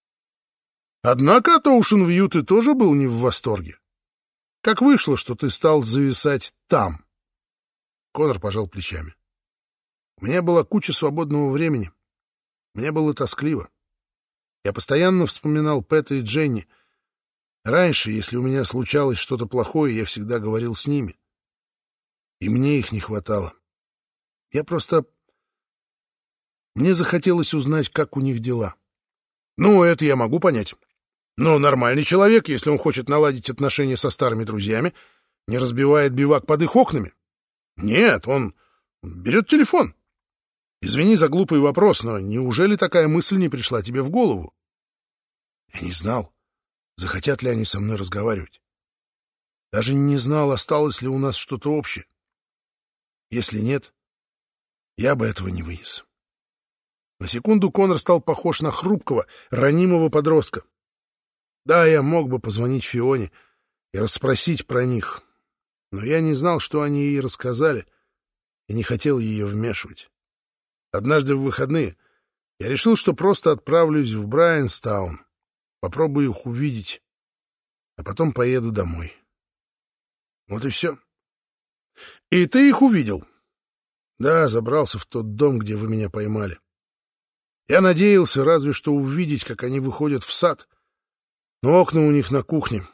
Однако от Ocean View ты тоже был не в восторге. Как вышло, что ты стал зависать там? Конор пожал плечами. У меня была куча свободного времени. Мне было тоскливо. Я постоянно вспоминал Пэта и Дженни — Раньше, если у меня случалось что-то плохое, я всегда говорил с ними. И мне их не хватало. Я просто... Мне захотелось узнать, как у них дела. Ну, это я могу понять. Но нормальный человек, если он хочет наладить отношения со старыми друзьями, не разбивает бивак под их окнами. Нет, он берет телефон. Извини за глупый вопрос, но неужели такая мысль не пришла тебе в голову? Я не знал захотят ли они со мной разговаривать. Даже не знал, осталось ли у нас что-то общее. Если нет, я бы этого не вынес. На секунду Конор стал похож на хрупкого, ранимого подростка. Да, я мог бы позвонить Фионе и расспросить про них, но я не знал, что они ей рассказали, и не хотел ее вмешивать. Однажды в выходные я решил, что просто отправлюсь в Брайанстаун, Попробую их увидеть, а потом поеду домой. Вот и все. И ты их увидел? Да, забрался в тот дом, где вы меня поймали. Я надеялся разве что увидеть, как они выходят в сад, но окна у них на кухне.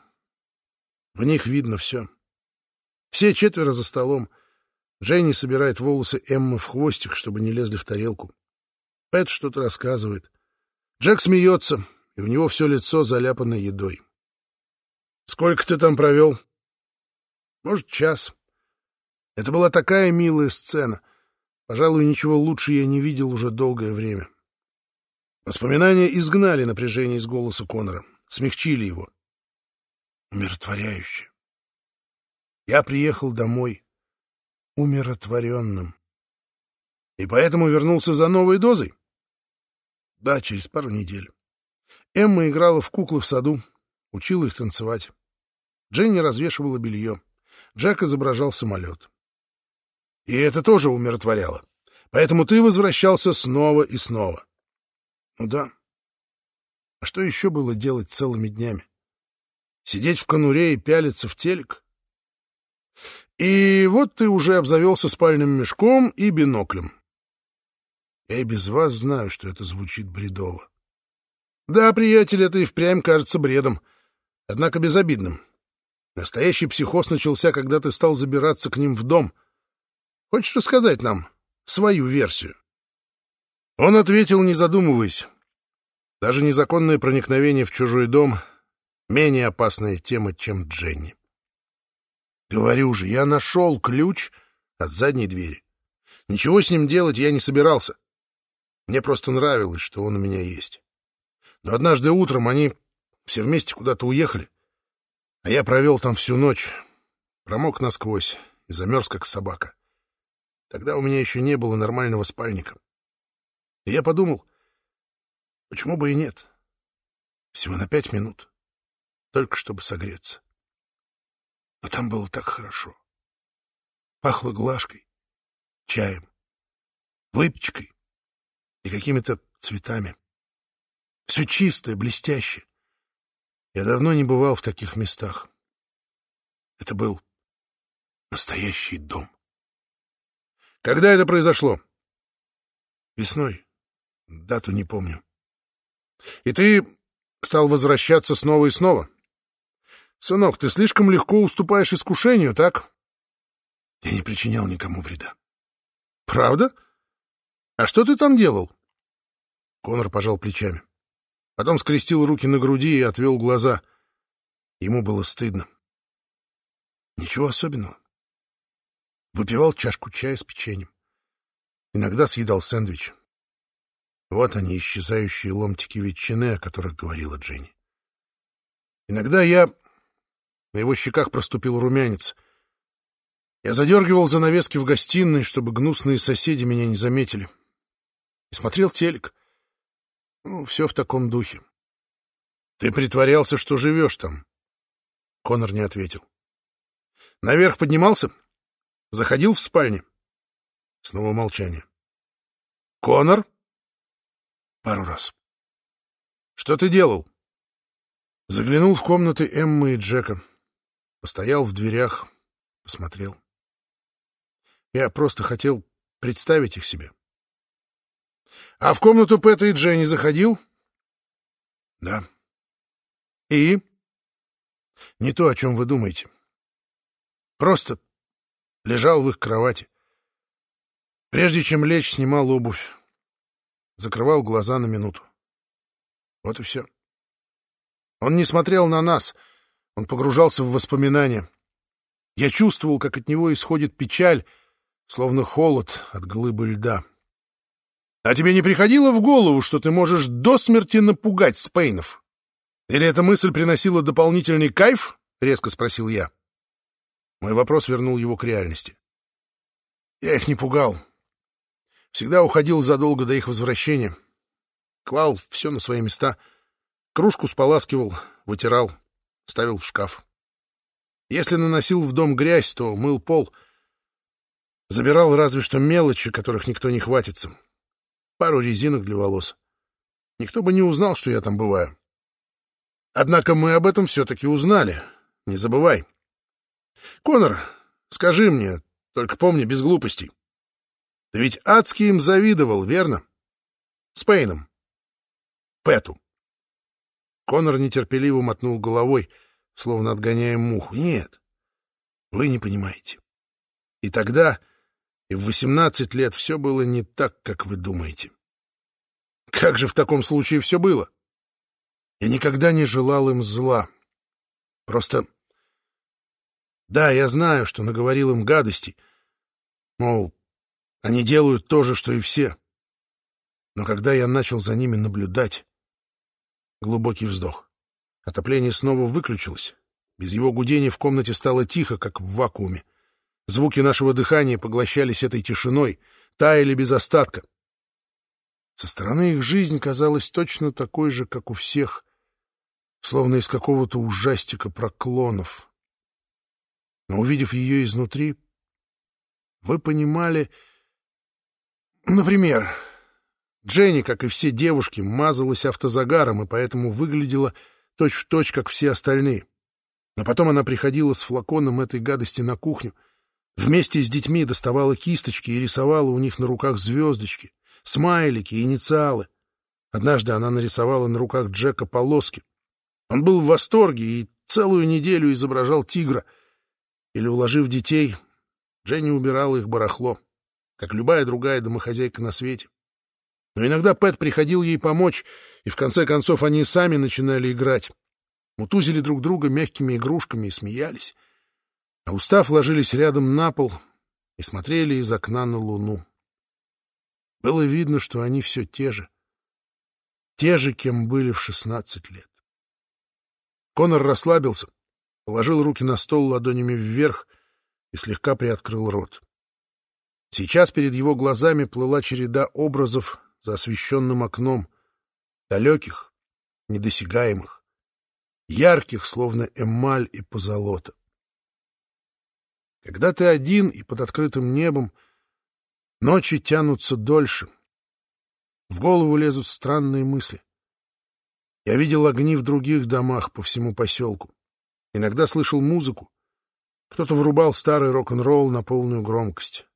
В них видно все. Все четверо за столом. Дженни собирает волосы Эммы в хвостик, чтобы не лезли в тарелку. Пэт что-то рассказывает. Джек смеется, и у него все лицо заляпано едой. «Сколько ты там провел?» «Может, час. Это была такая милая сцена. Пожалуй, ничего лучше я не видел уже долгое время. Воспоминания изгнали напряжение из голоса Конора, смягчили его. Умиротворяюще. Я приехал домой умиротворенным. И поэтому вернулся за новой дозой? Да, через пару недель. Эмма играла в куклы в саду, учила их танцевать. Дженни развешивала белье. Джек изображал самолет. И это тоже умиротворяло. Поэтому ты возвращался снова и снова. Ну да. А что еще было делать целыми днями? Сидеть в конуре и пялиться в телек? И вот ты уже обзавелся спальным мешком и биноклем. Я и без вас знаю, что это звучит бредово. Да, приятель, это и впрямь кажется бредом, однако безобидным. Настоящий психоз начался, когда ты стал забираться к ним в дом. Хочешь рассказать нам свою версию? Он ответил, не задумываясь. Даже незаконное проникновение в чужой дом — менее опасная тема, чем Дженни. Говорю же, я нашел ключ от задней двери. Ничего с ним делать я не собирался. Мне просто нравилось, что он у меня есть. Но однажды утром они все вместе куда-то уехали. А я провел там всю ночь, промок насквозь и замерз, как собака. Тогда у меня еще не было нормального спальника. И я подумал, почему бы и нет? Всего на пять минут, только чтобы согреться. Но там было так хорошо. Пахло глажкой, чаем, выпечкой и какими-то цветами. Все чистое, блестящее. Я давно не бывал в таких местах. Это был настоящий дом. Когда это произошло? Весной. Дату не помню. И ты стал возвращаться снова и снова? Сынок, ты слишком легко уступаешь искушению, так? Я не причинял никому вреда. Правда? А что ты там делал? Конор пожал плечами. Потом скрестил руки на груди и отвел глаза. Ему было стыдно. Ничего особенного. Выпивал чашку чая с печеньем. Иногда съедал сэндвич. Вот они, исчезающие ломтики ветчины, о которых говорила Дженни. Иногда я... На его щеках проступил румянец. Я задергивал занавески в гостиной, чтобы гнусные соседи меня не заметили. И смотрел телек. Ну, все в таком духе. Ты притворялся, что живешь там. Конор не ответил. Наверх поднимался? Заходил в спальне? Снова молчание. Конор? Пару раз. Что ты делал? Заглянул в комнаты Эммы и Джека. Постоял в дверях, посмотрел. Я просто хотел представить их себе. А в комнату Пэта и Дженни заходил? Да. И? Не то, о чем вы думаете. Просто лежал в их кровати. Прежде чем лечь, снимал обувь. Закрывал глаза на минуту. Вот и все. Он не смотрел на нас. Он погружался в воспоминания. Я чувствовал, как от него исходит печаль, словно холод от глыбы льда. А тебе не приходило в голову, что ты можешь до смерти напугать Спейнов? Или эта мысль приносила дополнительный кайф? — резко спросил я. Мой вопрос вернул его к реальности. Я их не пугал. Всегда уходил задолго до их возвращения. Клал все на свои места. Кружку споласкивал, вытирал, ставил в шкаф. Если наносил в дом грязь, то мыл пол. Забирал разве что мелочи, которых никто не хватится пару резинок для волос. Никто бы не узнал, что я там бываю. Однако мы об этом все-таки узнали. Не забывай. Конор, скажи мне, только помни, без глупостей. Ты ведь адски им завидовал, верно? С Пейном. Пэту. Конор нетерпеливо мотнул головой, словно отгоняя муху. Нет, вы не понимаете. И тогда и в восемнадцать лет все было не так, как вы думаете. Как же в таком случае все было? Я никогда не желал им зла. Просто... Да, я знаю, что наговорил им гадостей. Мол, они делают то же, что и все. Но когда я начал за ними наблюдать... Глубокий вздох. Отопление снова выключилось. Без его гудения в комнате стало тихо, как в вакууме. Звуки нашего дыхания поглощались этой тишиной, таяли без остатка. Со стороны их жизнь казалась точно такой же, как у всех, словно из какого-то ужастика про клонов. Но увидев ее изнутри, вы понимали... Например, Дженни, как и все девушки, мазалась автозагаром и поэтому выглядела точь-в-точь, точь, как все остальные. Но потом она приходила с флаконом этой гадости на кухню, вместе с детьми доставала кисточки и рисовала у них на руках звездочки, смайлики, инициалы. Однажды она нарисовала на руках Джека полоски. Он был в восторге и целую неделю изображал тигра. Или, уложив детей, Дженни убирала их барахло, как любая другая домохозяйка на свете. Но иногда Пэт приходил ей помочь, и в конце концов они сами начинали играть. Мутузили друг друга мягкими игрушками и смеялись. А устав ложились рядом на пол и смотрели из окна на луну. Было видно, что они все те же. Те же, кем были в шестнадцать лет. Конор расслабился, положил руки на стол ладонями вверх и слегка приоткрыл рот. Сейчас перед его глазами плыла череда образов за освещенным окном, далеких, недосягаемых, ярких, словно эмаль и позолота. Когда ты один и под открытым небом, ночи тянутся дольше. В голову лезут странные мысли. Я видел огни в других домах по всему поселку. Иногда слышал музыку. Кто-то врубал старый рок-н-ролл на полную громкость.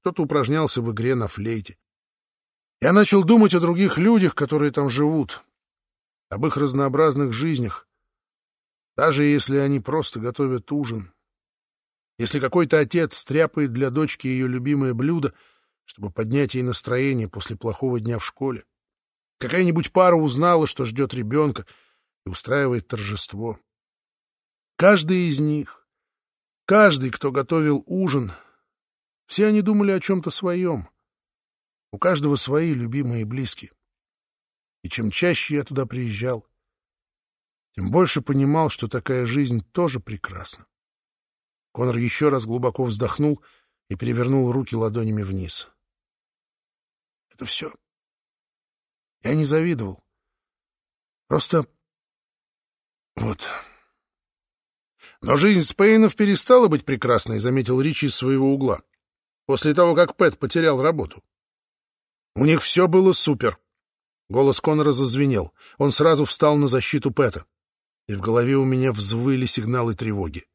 Кто-то упражнялся в игре на флейте. Я начал думать о других людях, которые там живут, об их разнообразных жизнях, даже если они просто готовят ужин. Если какой-то отец стряпает для дочки ее любимое блюдо, чтобы поднять ей настроение после плохого дня в школе. Какая-нибудь пара узнала, что ждет ребенка, и устраивает торжество. Каждый из них, каждый, кто готовил ужин, все они думали о чем-то своем. У каждого свои любимые и близкие. И чем чаще я туда приезжал, тем больше понимал, что такая жизнь тоже прекрасна. Конор еще раз глубоко вздохнул и перевернул руки ладонями вниз. Это все. Я не завидовал. Просто... Вот. Но жизнь Спейнов перестала быть прекрасной, заметил Ричи из своего угла. После того, как Пэт потерял работу. У них все было супер. Голос Конора зазвенел. Он сразу встал на защиту Пэта. И в голове у меня взвыли сигналы тревоги.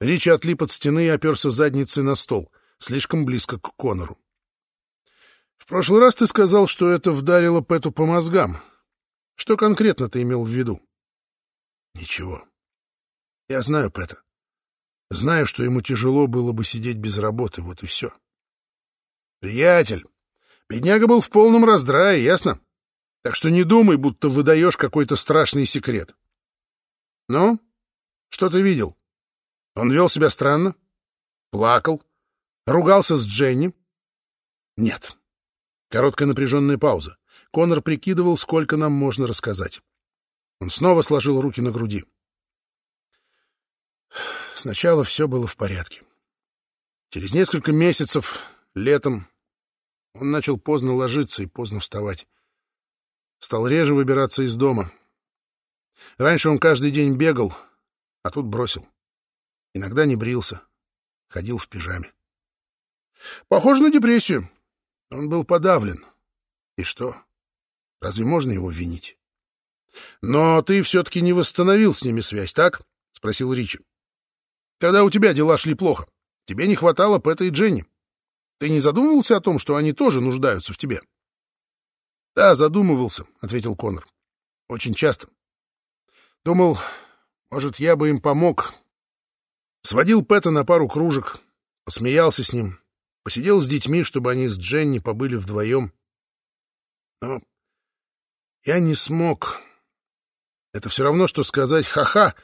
Ричи отлип от стены и оперся задницей на стол, слишком близко к Конору. В прошлый раз ты сказал, что это вдарило Пэту по мозгам. Что конкретно ты имел в виду? Ничего. Я знаю Пэта. Знаю, что ему тяжело было бы сидеть без работы, вот и все. Приятель, бедняга был в полном раздрае, ясно? Так что не думай, будто выдаешь какой-то страшный секрет. Ну, что ты видел? Он вел себя странно? Плакал? Ругался с Дженни? Нет. Короткая напряженная пауза. Конор прикидывал, сколько нам можно рассказать. Он снова сложил руки на груди. Сначала все было в порядке. Через несколько месяцев, летом, он начал поздно ложиться и поздно вставать. Стал реже выбираться из дома. Раньше он каждый день бегал, а тут бросил. Иногда не брился, ходил в пижаме. Похоже на депрессию. Он был подавлен. И что? Разве можно его винить? Но ты все-таки не восстановил с ними связь, так? — спросил Ричи. Когда у тебя дела шли плохо, тебе не хватало Пэта и Дженни. Ты не задумывался о том, что они тоже нуждаются в тебе? — Да, задумывался, — ответил Конор. — Очень часто. Думал, может, я бы им помог. Сводил Пэта на пару кружек, посмеялся с ним, Посидел с детьми, чтобы они с Дженни побыли вдвоем. Но я не смог. Это все равно, что сказать «ха-ха».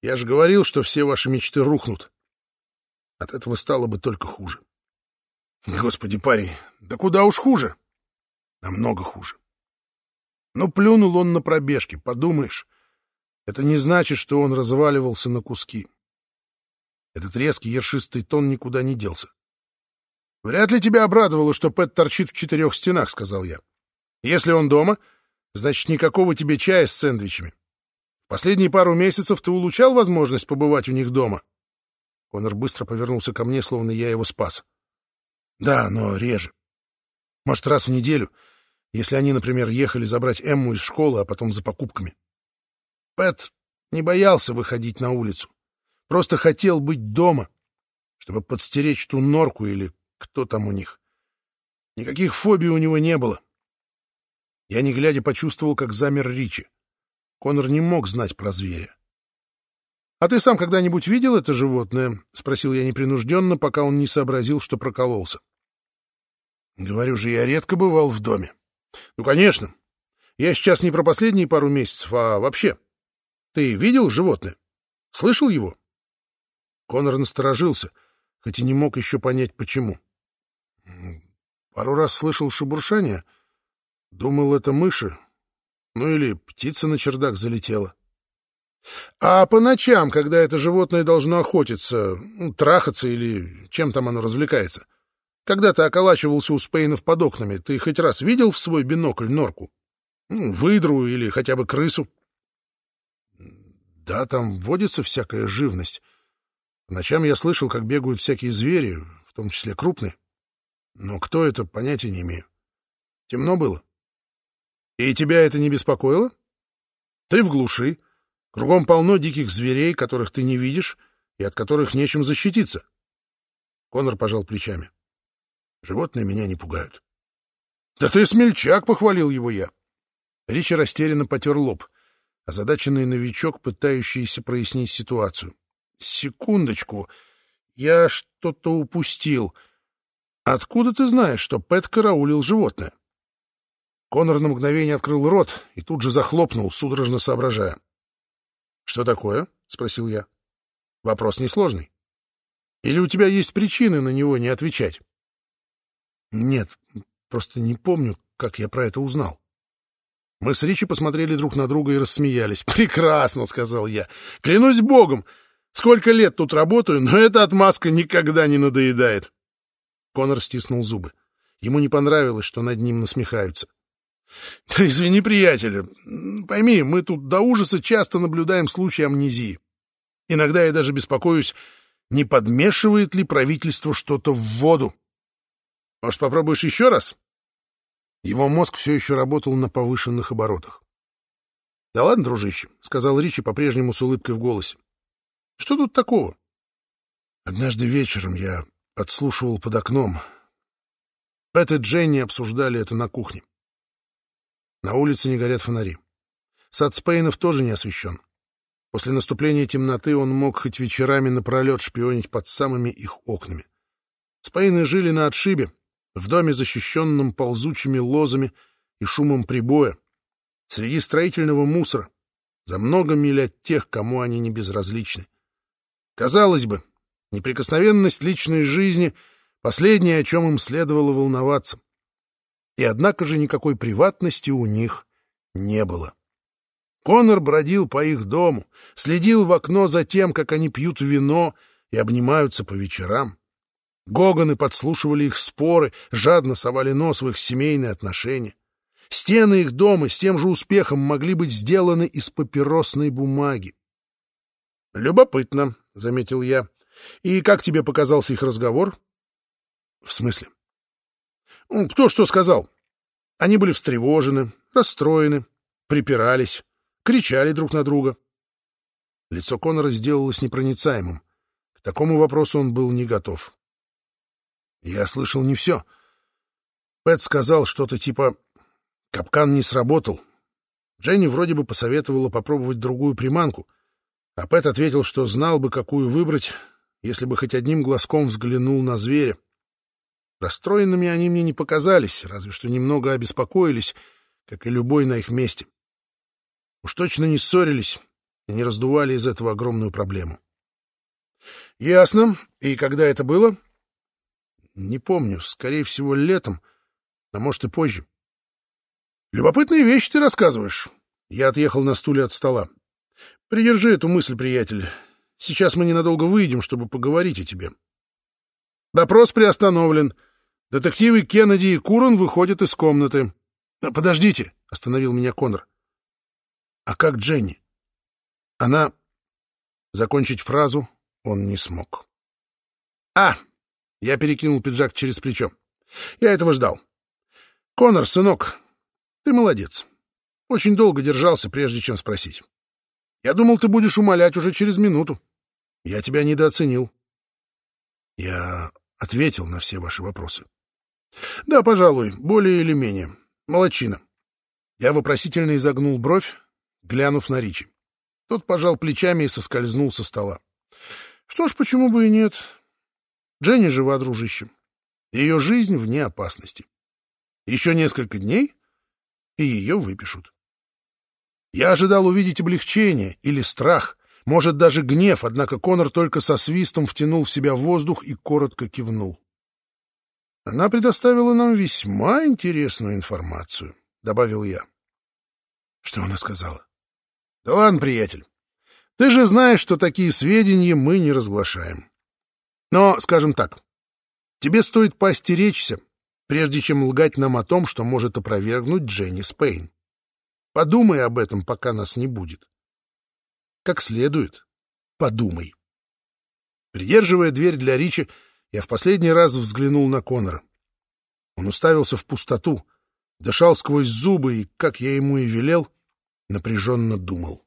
Я же говорил, что все ваши мечты рухнут. От этого стало бы только хуже. Господи, парень, да куда уж хуже. Намного хуже. Ну, плюнул он на пробежке, подумаешь. Это не значит, что он разваливался на куски. Этот резкий ершистый тон никуда не делся. «Вряд ли тебя обрадовало, что Пэт торчит в четырех стенах», — сказал я. «Если он дома, значит, никакого тебе чая с сэндвичами. В последние пару месяцев ты улучшал возможность побывать у них дома?» Конор быстро повернулся ко мне, словно я его спас. «Да, но реже. Может, раз в неделю, если они, например, ехали забрать Эмму из школы, а потом за покупками. Пэт не боялся выходить на улицу. Просто хотел быть дома, чтобы подстеречь ту норку или кто там у них. Никаких фобий у него не было. Я, не глядя, почувствовал, как замер Ричи. Конор не мог знать про зверя. «А ты сам когда-нибудь видел это животное?» — спросил я непринужденно, пока он не сообразил, что прокололся. «Говорю же, я редко бывал в доме». «Ну, конечно. Я сейчас не про последние пару месяцев, а вообще. Ты видел животное? Слышал его?» Конор насторожился, хоть и не мог еще понять, почему. Пару раз слышал шебуршание. Думал, это мыши. Ну или птица на чердак залетела. А по ночам, когда это животное должно охотиться, ну, трахаться или чем там оно развлекается, когда ты околачивался у Спейнов под окнами, ты хоть раз видел в свой бинокль норку? Ну, выдру или хотя бы крысу? Да, там водится всякая живность. По ночам я слышал, как бегают всякие звери, в том числе крупные. Но кто это, понятия не имею. Темно было. И тебя это не беспокоило? Ты в глуши, кругом полно диких зверей, которых ты не видишь и от которых нечем защититься. Конор пожал плечами. Животные меня не пугают. — Да ты смельчак, — похвалил его я. Ричи растерянно потер лоб, озадаченный новичок, пытающийся прояснить ситуацию. — Секундочку, я что-то упустил. Откуда ты знаешь, что Пэт караулил животное? Конор на мгновение открыл рот и тут же захлопнул, судорожно соображая. — Что такое? — спросил я. — Вопрос несложный. Или у тебя есть причины на него не отвечать? Нет, просто не помню, как я про это узнал. Мы с Ричи посмотрели друг на друга и рассмеялись. «Прекрасно!» — сказал я. «Клянусь богом! Сколько лет тут работаю, но эта отмазка никогда не надоедает!» Конор стиснул зубы. Ему не понравилось, что над ним насмехаются. «Да извини, приятеля. Пойми, мы тут до ужаса часто наблюдаем случаи амнезии. Иногда я даже беспокоюсь, не подмешивает ли правительство что-то в воду. Может, попробуешь еще раз? Его мозг все еще работал на повышенных оборотах. — Да ладно, дружище, — сказал Ричи по-прежнему с улыбкой в голосе. — Что тут такого? Однажды вечером я подслушивал под окном. Пэт и Дженни обсуждали это на кухне. На улице не горят фонари. Сад Спейнов тоже не освещен. После наступления темноты он мог хоть вечерами напролет шпионить под самыми их окнами. Спейны жили на отшибе, в доме, защищенном ползучими лозами и шумом прибоя, среди строительного мусора, за много миль от тех, кому они не безразличны. Казалось бы, неприкосновенность личной жизни — последнее, о чем им следовало волноваться. И однако же никакой приватности у них не было. Конор бродил по их дому, следил в окно за тем, как они пьют вино и обнимаются по вечерам. Гоганы подслушивали их споры, жадно совали нос в их семейные отношения. Стены их дома с тем же успехом могли быть сделаны из папиросной бумаги. — Любопытно, — заметил я. — И как тебе показался их разговор? — В смысле? — Кто что сказал? Они были встревожены, расстроены, припирались, кричали друг на друга. Лицо Конора сделалось непроницаемым. К такому вопросу он был не готов. Я слышал не все. Пэт сказал что-то типа «Капкан не сработал». Дженни вроде бы посоветовала попробовать другую приманку, а Пэт ответил, что знал бы, какую выбрать, если бы хоть одним глазком взглянул на зверя. Расстроенными они мне не показались, разве что немного обеспокоились, как и любой на их месте. Уж точно не ссорились и не раздували из этого огромную проблему. — Ясно. И когда это было? Не помню, скорее всего, летом, а может и позже. Любопытные вещи ты рассказываешь. Я отъехал на стуле от стола. Придержи эту мысль, приятель. Сейчас мы ненадолго выйдем, чтобы поговорить о тебе. Допрос приостановлен. Детективы Кеннеди и Курон выходят из комнаты. «Подождите!» — остановил меня Конор. «А как Дженни?» Она... Закончить фразу он не смог. «А!» — я перекинул пиджак через плечо. «Я этого ждал. Конор, сынок, ты молодец. Очень долго держался, прежде чем спросить. Я думал, ты будешь умолять уже через минуту. Я тебя недооценил». Я ответил на все ваши вопросы. Да, пожалуй, более или менее. Молодчина. Я вопросительно изогнул бровь, глянув на Ричи. Тот пожал плечами и соскользнул со стола. Что ж, почему бы и нет? Дженни жива, дружище. Ее жизнь вне опасности. Еще несколько дней, и ее выпишут. Я ожидал увидеть облегчение или страх, может, даже гнев, однако Конор только со свистом втянул в себя воздух и коротко кивнул. Она предоставила нам весьма интересную информацию, — добавил я. Что она сказала? Да ладно, приятель. Ты же знаешь, что такие сведения мы не разглашаем. Но, скажем так, тебе стоит постеречься, прежде чем лгать нам о том, что может опровергнуть Дженни Спейн. Подумай об этом, пока нас не будет. Как следует, подумай. Придерживая дверь для Ричи, я в последний раз взглянул на Конора. Он уставился в пустоту, дышал сквозь зубы и, как я ему и велел, напряженно думал.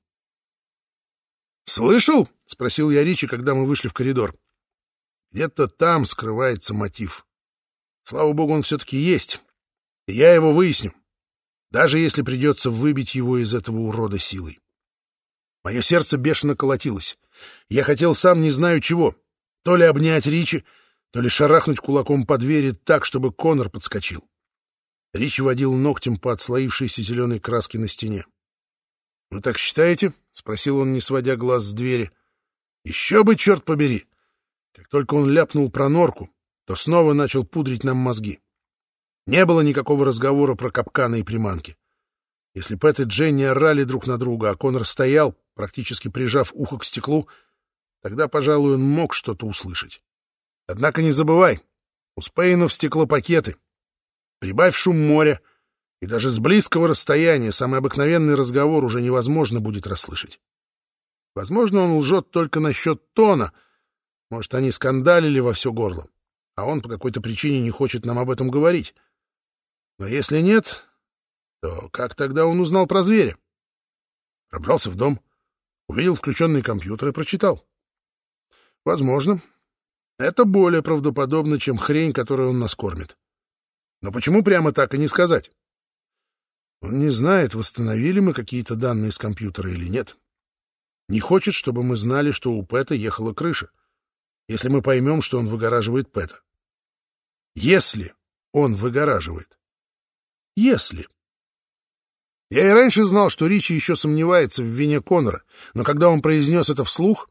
«Слышал?» — спросил я Ричи, когда мы вышли в коридор. «Где-то там скрывается мотив. Слава богу, он все-таки есть, и я его выясню, даже если придется выбить его из этого урода силой». Мое сердце бешено колотилось. Я хотел сам не знаю чего. То ли обнять Ричи, то ли шарахнуть кулаком по двери так, чтобы Конор подскочил. Ричи водил ногтем по отслоившейся зеленой краске на стене. — Вы так считаете? — спросил он, не сводя глаз с двери. — Еще бы, черт побери! Как только он ляпнул про норку, то снова начал пудрить нам мозги. Не было никакого разговора про капканы и приманки. Если Пэт и Дженни орали друг на друга, а Конор стоял, практически прижав ухо к стеклу, тогда, пожалуй, он мог что-то услышать. Однако не забывай, у Спейнов стеклопакеты. Прибавь шум моря, и даже с близкого расстояния самый обыкновенный разговор уже невозможно будет расслышать. Возможно, он лжет только насчет тона. Может, они скандалили во все горло, а он по какой-то причине не хочет нам об этом говорить. Но если нет, то как тогда он узнал про зверя? Пробрался в дом, увидел включенный компьютер и прочитал. Возможно, это более правдоподобно, чем хрень, которой он нас кормит. Но почему прямо так и не сказать? Он не знает, восстановили мы какие-то данные с компьютера или нет. Не хочет, чтобы мы знали, что у Пэта ехала крыша, если мы поймем, что он выгораживает Пэта. Если он выгораживает. Если. Я и раньше знал, что Ричи еще сомневается в вине Конора, но когда он произнес это вслух,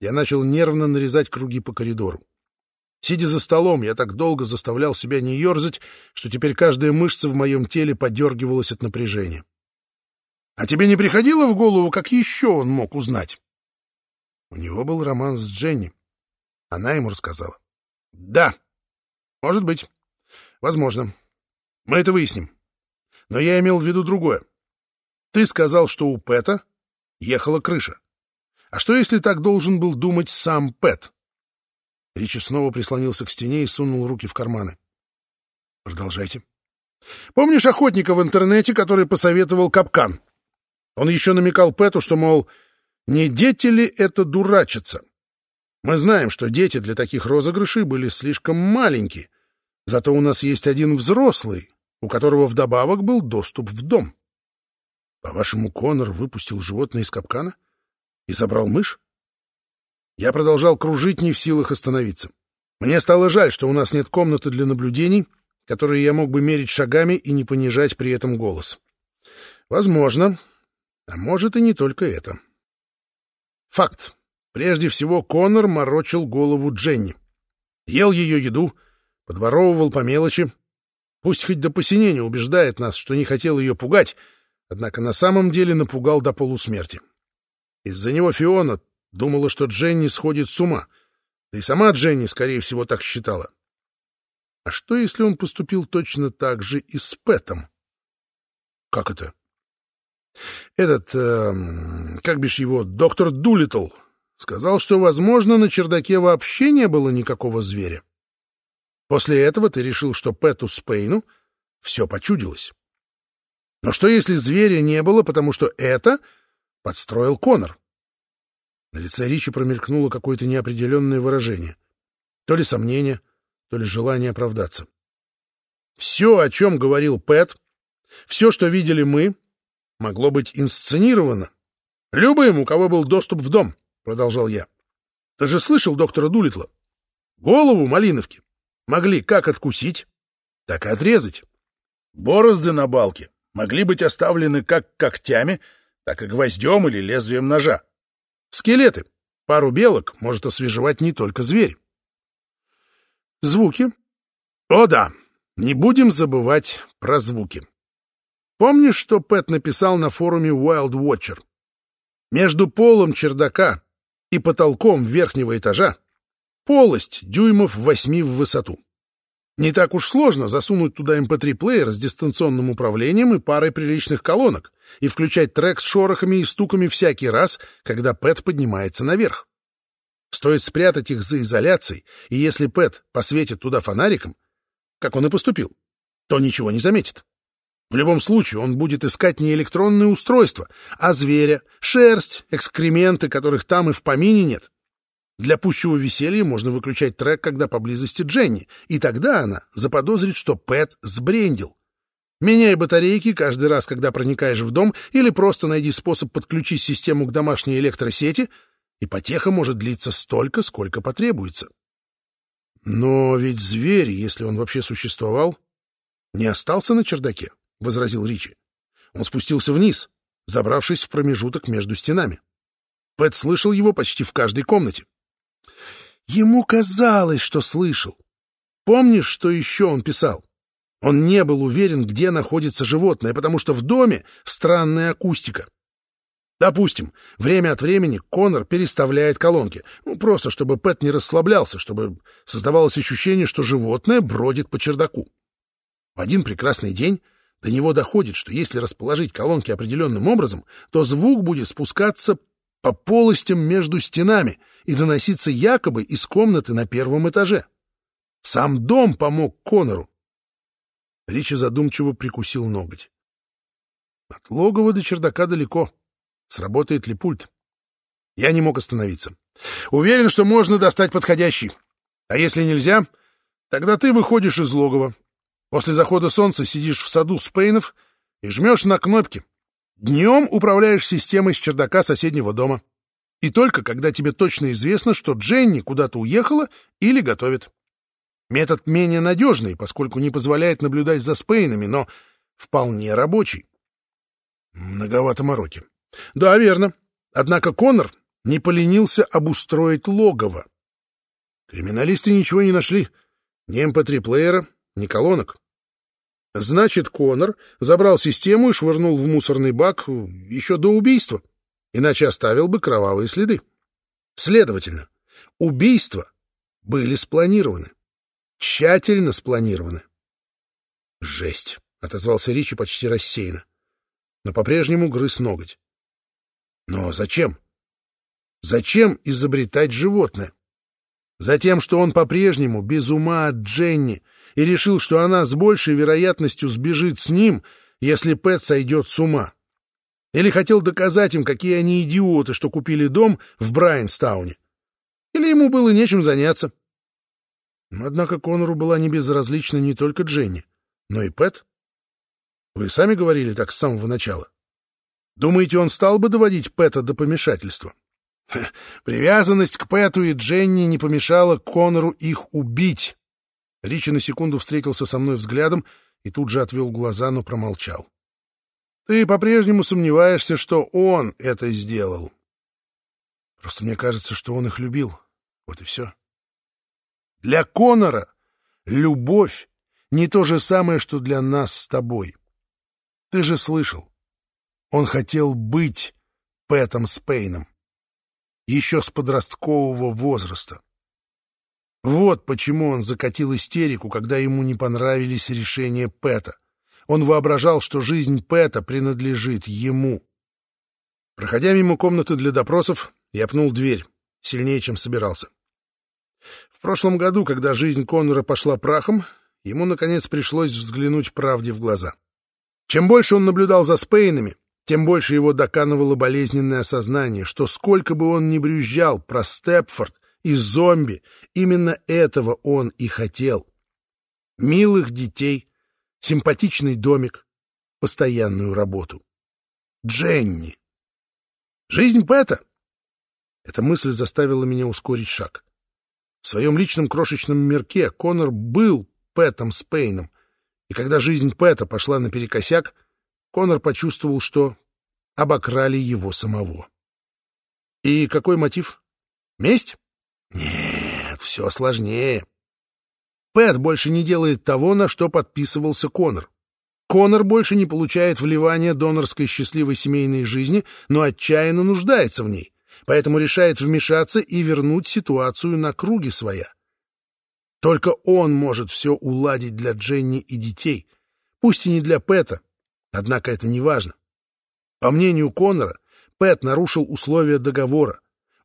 я начал нервно нарезать круги по коридору. Сидя за столом, я так долго заставлял себя не ерзать, что теперь каждая мышца в моем теле подергивалась от напряжения. А тебе не приходило в голову, как еще он мог узнать? У него был роман с Дженни. Она ему рассказала. Да, может быть. Возможно. Мы это выясним. Но я имел в виду другое. Ты сказал, что у Пэта ехала крыша. А что, если так должен был думать сам Пэт? Ричи снова прислонился к стене и сунул руки в карманы. Продолжайте. Помнишь охотника в интернете, который посоветовал капкан? Он еще намекал Пэту, что, мол, не дети ли это дурачатся? Мы знаем, что дети для таких розыгрышей были слишком маленькие, зато у нас есть один взрослый, у которого вдобавок был доступ в дом. По-вашему, Конор выпустил животное из капкана? и забрал мышь? Я продолжал кружить, не в силах остановиться. Мне стало жаль, что у нас нет комнаты для наблюдений, которые я мог бы мерить шагами и не понижать при этом голос. Возможно, а может и не только это. Факт. Прежде всего, Конор морочил голову Дженни. Ел ее еду, подворовывал по мелочи, Пусть хоть до посинения убеждает нас, что не хотел ее пугать, однако на самом деле напугал до полусмерти. Из-за него Фиона думала, что Дженни сходит с ума, да и сама Дженни, скорее всего, так считала. А что, если он поступил точно так же и с Пэтом? Как это? Этот, э, как бишь его, доктор Дулитл сказал, что, возможно, на чердаке вообще не было никакого зверя. После этого ты решил, что Пэту Спейну все почудилось. Но что, если зверя не было, потому что это подстроил Конор? На лице Ричи промелькнуло какое-то неопределенное выражение. То ли сомнение, то ли желание оправдаться. Все, о чем говорил Пэт, все, что видели мы, могло быть инсценировано. Любым, у кого был доступ в дом, — продолжал я. Ты же слышал доктора Дулитла? Голову Малиновки могли как откусить, так и отрезать. Борозды на балке могли быть оставлены как когтями, так и гвоздем или лезвием ножа. Скелеты, пару белок может освежевать не только зверь. Звуки. О да, не будем забывать про звуки. Помнишь, что Пэт написал на форуме Wild Watcher? Между полом чердака и потолком верхнего этажа полость дюймов восьми в высоту. Не так уж сложно засунуть туда MP3-плеер эм с дистанционным управлением и парой приличных колонок и включать трек с шорохами и стуками всякий раз, когда Пэт поднимается наверх. Стоит спрятать их за изоляцией, и если Пэт посветит туда фонариком, как он и поступил, то ничего не заметит. В любом случае он будет искать не электронное устройство, а зверя, шерсть, экскременты, которых там и в помине нет. Для пущего веселья можно выключать трек, когда поблизости Дженни, и тогда она заподозрит, что Пэт сбрендил. Меняй батарейки каждый раз, когда проникаешь в дом, или просто найди способ подключить систему к домашней электросети — и потеха может длиться столько, сколько потребуется. Но ведь зверь, если он вообще существовал, не остался на чердаке, — возразил Ричи. Он спустился вниз, забравшись в промежуток между стенами. Пэт слышал его почти в каждой комнате. Ему казалось, что слышал. Помнишь, что еще он писал? Он не был уверен, где находится животное, потому что в доме странная акустика. Допустим, время от времени Конор переставляет колонки, ну, просто чтобы Пэт не расслаблялся, чтобы создавалось ощущение, что животное бродит по чердаку. В один прекрасный день до него доходит, что если расположить колонки определенным образом, то звук будет спускаться по полостям между стенами и доноситься якобы из комнаты на первом этаже. Сам дом помог Конору. Ричи задумчиво прикусил ноготь. От логова до чердака далеко. Сработает ли пульт? Я не мог остановиться. Уверен, что можно достать подходящий. А если нельзя, тогда ты выходишь из логова. После захода солнца сидишь в саду Спейнов и жмешь на кнопки. Днем управляешь системой с чердака соседнего дома. И только когда тебе точно известно, что Дженни куда-то уехала или готовит. Метод менее надежный, поскольку не позволяет наблюдать за Спейнами, но вполне рабочий. Многовато мороки. Да, верно. Однако Коннор не поленился обустроить логово. Криминалисты ничего не нашли. Ни МП-3-плеера, эм ни колонок. Значит, Коннор забрал систему и швырнул в мусорный бак еще до убийства, иначе оставил бы кровавые следы. Следовательно, убийства были спланированы. Тщательно спланированы. «Жесть!» — отозвался Ричи почти рассеянно, но по-прежнему грыз ноготь. Но зачем? Зачем изобретать животное? Затем, что он по-прежнему без ума от Дженни и решил, что она с большей вероятностью сбежит с ним, если Пэт сойдет с ума. Или хотел доказать им, какие они идиоты, что купили дом в Брайанстауне. Или ему было нечем заняться. Однако Конору была не безразлична не только Дженни, но и Пэт. Вы сами говорили так с самого начала. Думаете, он стал бы доводить Пэта до помешательства? Привязанность к Пэту и Дженни не помешала Конору их убить. Ричи на секунду встретился со мной взглядом и тут же отвел глаза, но промолчал. Ты по-прежнему сомневаешься, что он это сделал. Просто мне кажется, что он их любил. Вот и все. Для Конора любовь не то же самое, что для нас с тобой. Ты же слышал. Он хотел быть Пэтом Спейном. Еще с подросткового возраста. Вот почему он закатил истерику, когда ему не понравились решения Пэта. Он воображал, что жизнь Пэта принадлежит ему. Проходя мимо комнаты для допросов, я пнул дверь, сильнее, чем собирался. В прошлом году, когда жизнь Коннора пошла прахом, ему, наконец, пришлось взглянуть правде в глаза. Чем больше он наблюдал за Спейнами, тем больше его доканывало болезненное осознание, что сколько бы он ни брюзжал про Степфорд и зомби, именно этого он и хотел. Милых детей, симпатичный домик, постоянную работу. Дженни. Жизнь Пэта. Эта мысль заставила меня ускорить шаг. В своем личном крошечном мирке Конор был Пэтом Спейном, и когда жизнь Пэта пошла наперекосяк, Конор почувствовал, что обокрали его самого. И какой мотив? Месть? Нет, все сложнее. Пэт больше не делает того, на что подписывался Конор. Конор больше не получает вливания донорской счастливой семейной жизни, но отчаянно нуждается в ней, поэтому решает вмешаться и вернуть ситуацию на круги своя. Только он может все уладить для Дженни и детей, пусть и не для Пэта, однако это не важно. По мнению Конора, Пэт нарушил условия договора.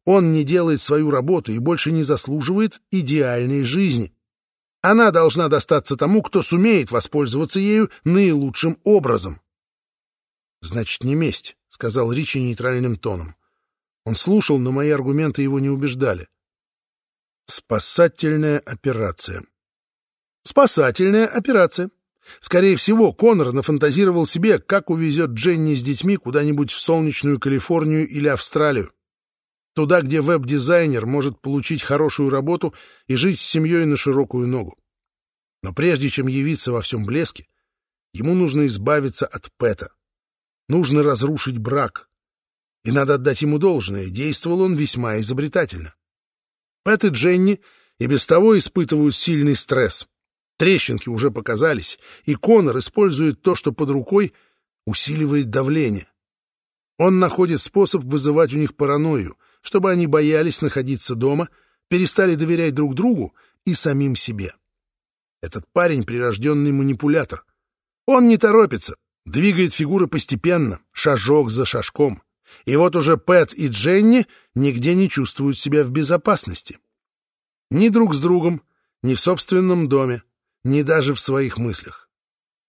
Он не делает свою работу и больше не заслуживает идеальной жизни. Она должна достаться тому, кто сумеет воспользоваться ею наилучшим образом. «Значит, не месть», — сказал Ричи нейтральным тоном. Он слушал, но мои аргументы его не убеждали. «Спасательная операция». «Спасательная операция», Скорее всего, Конор нафантазировал себе, как увезет Дженни с детьми куда-нибудь в солнечную Калифорнию или Австралию. Туда, где веб-дизайнер может получить хорошую работу и жить с семьей на широкую ногу. Но прежде чем явиться во всем блеске, ему нужно избавиться от Пэта. Нужно разрушить брак. И надо отдать ему должное, действовал он весьма изобретательно. Пэт и Дженни и без того испытывают сильный стресс. Трещинки уже показались, и Конор использует то, что под рукой, усиливает давление. Он находит способ вызывать у них паранойю, чтобы они боялись находиться дома, перестали доверять друг другу и самим себе. Этот парень — прирожденный манипулятор. Он не торопится, двигает фигуры постепенно, шажок за шажком. И вот уже Пэт и Дженни нигде не чувствуют себя в безопасности. Ни друг с другом, ни в собственном доме ни даже в своих мыслях.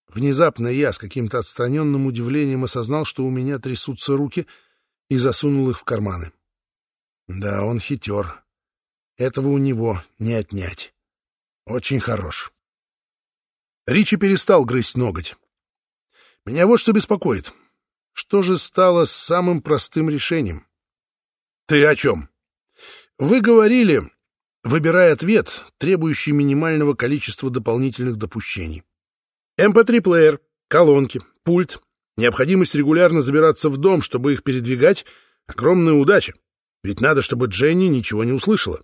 Внезапно я с каким-то отстраненным удивлением осознал, что у меня трясутся руки, и засунул их в карманы. Да, он хитер. Этого у него не отнять. Очень хорош. Ричи перестал грызть ноготь. Меня вот что беспокоит. Что же стало самым простым решением? Ты о чем? Вы говорили, Выбирай ответ, требующий минимального количества дополнительных допущений. MP3-плеер, колонки, пульт, необходимость регулярно забираться в дом, чтобы их передвигать — огромная удача. Ведь надо, чтобы Дженни ничего не услышала.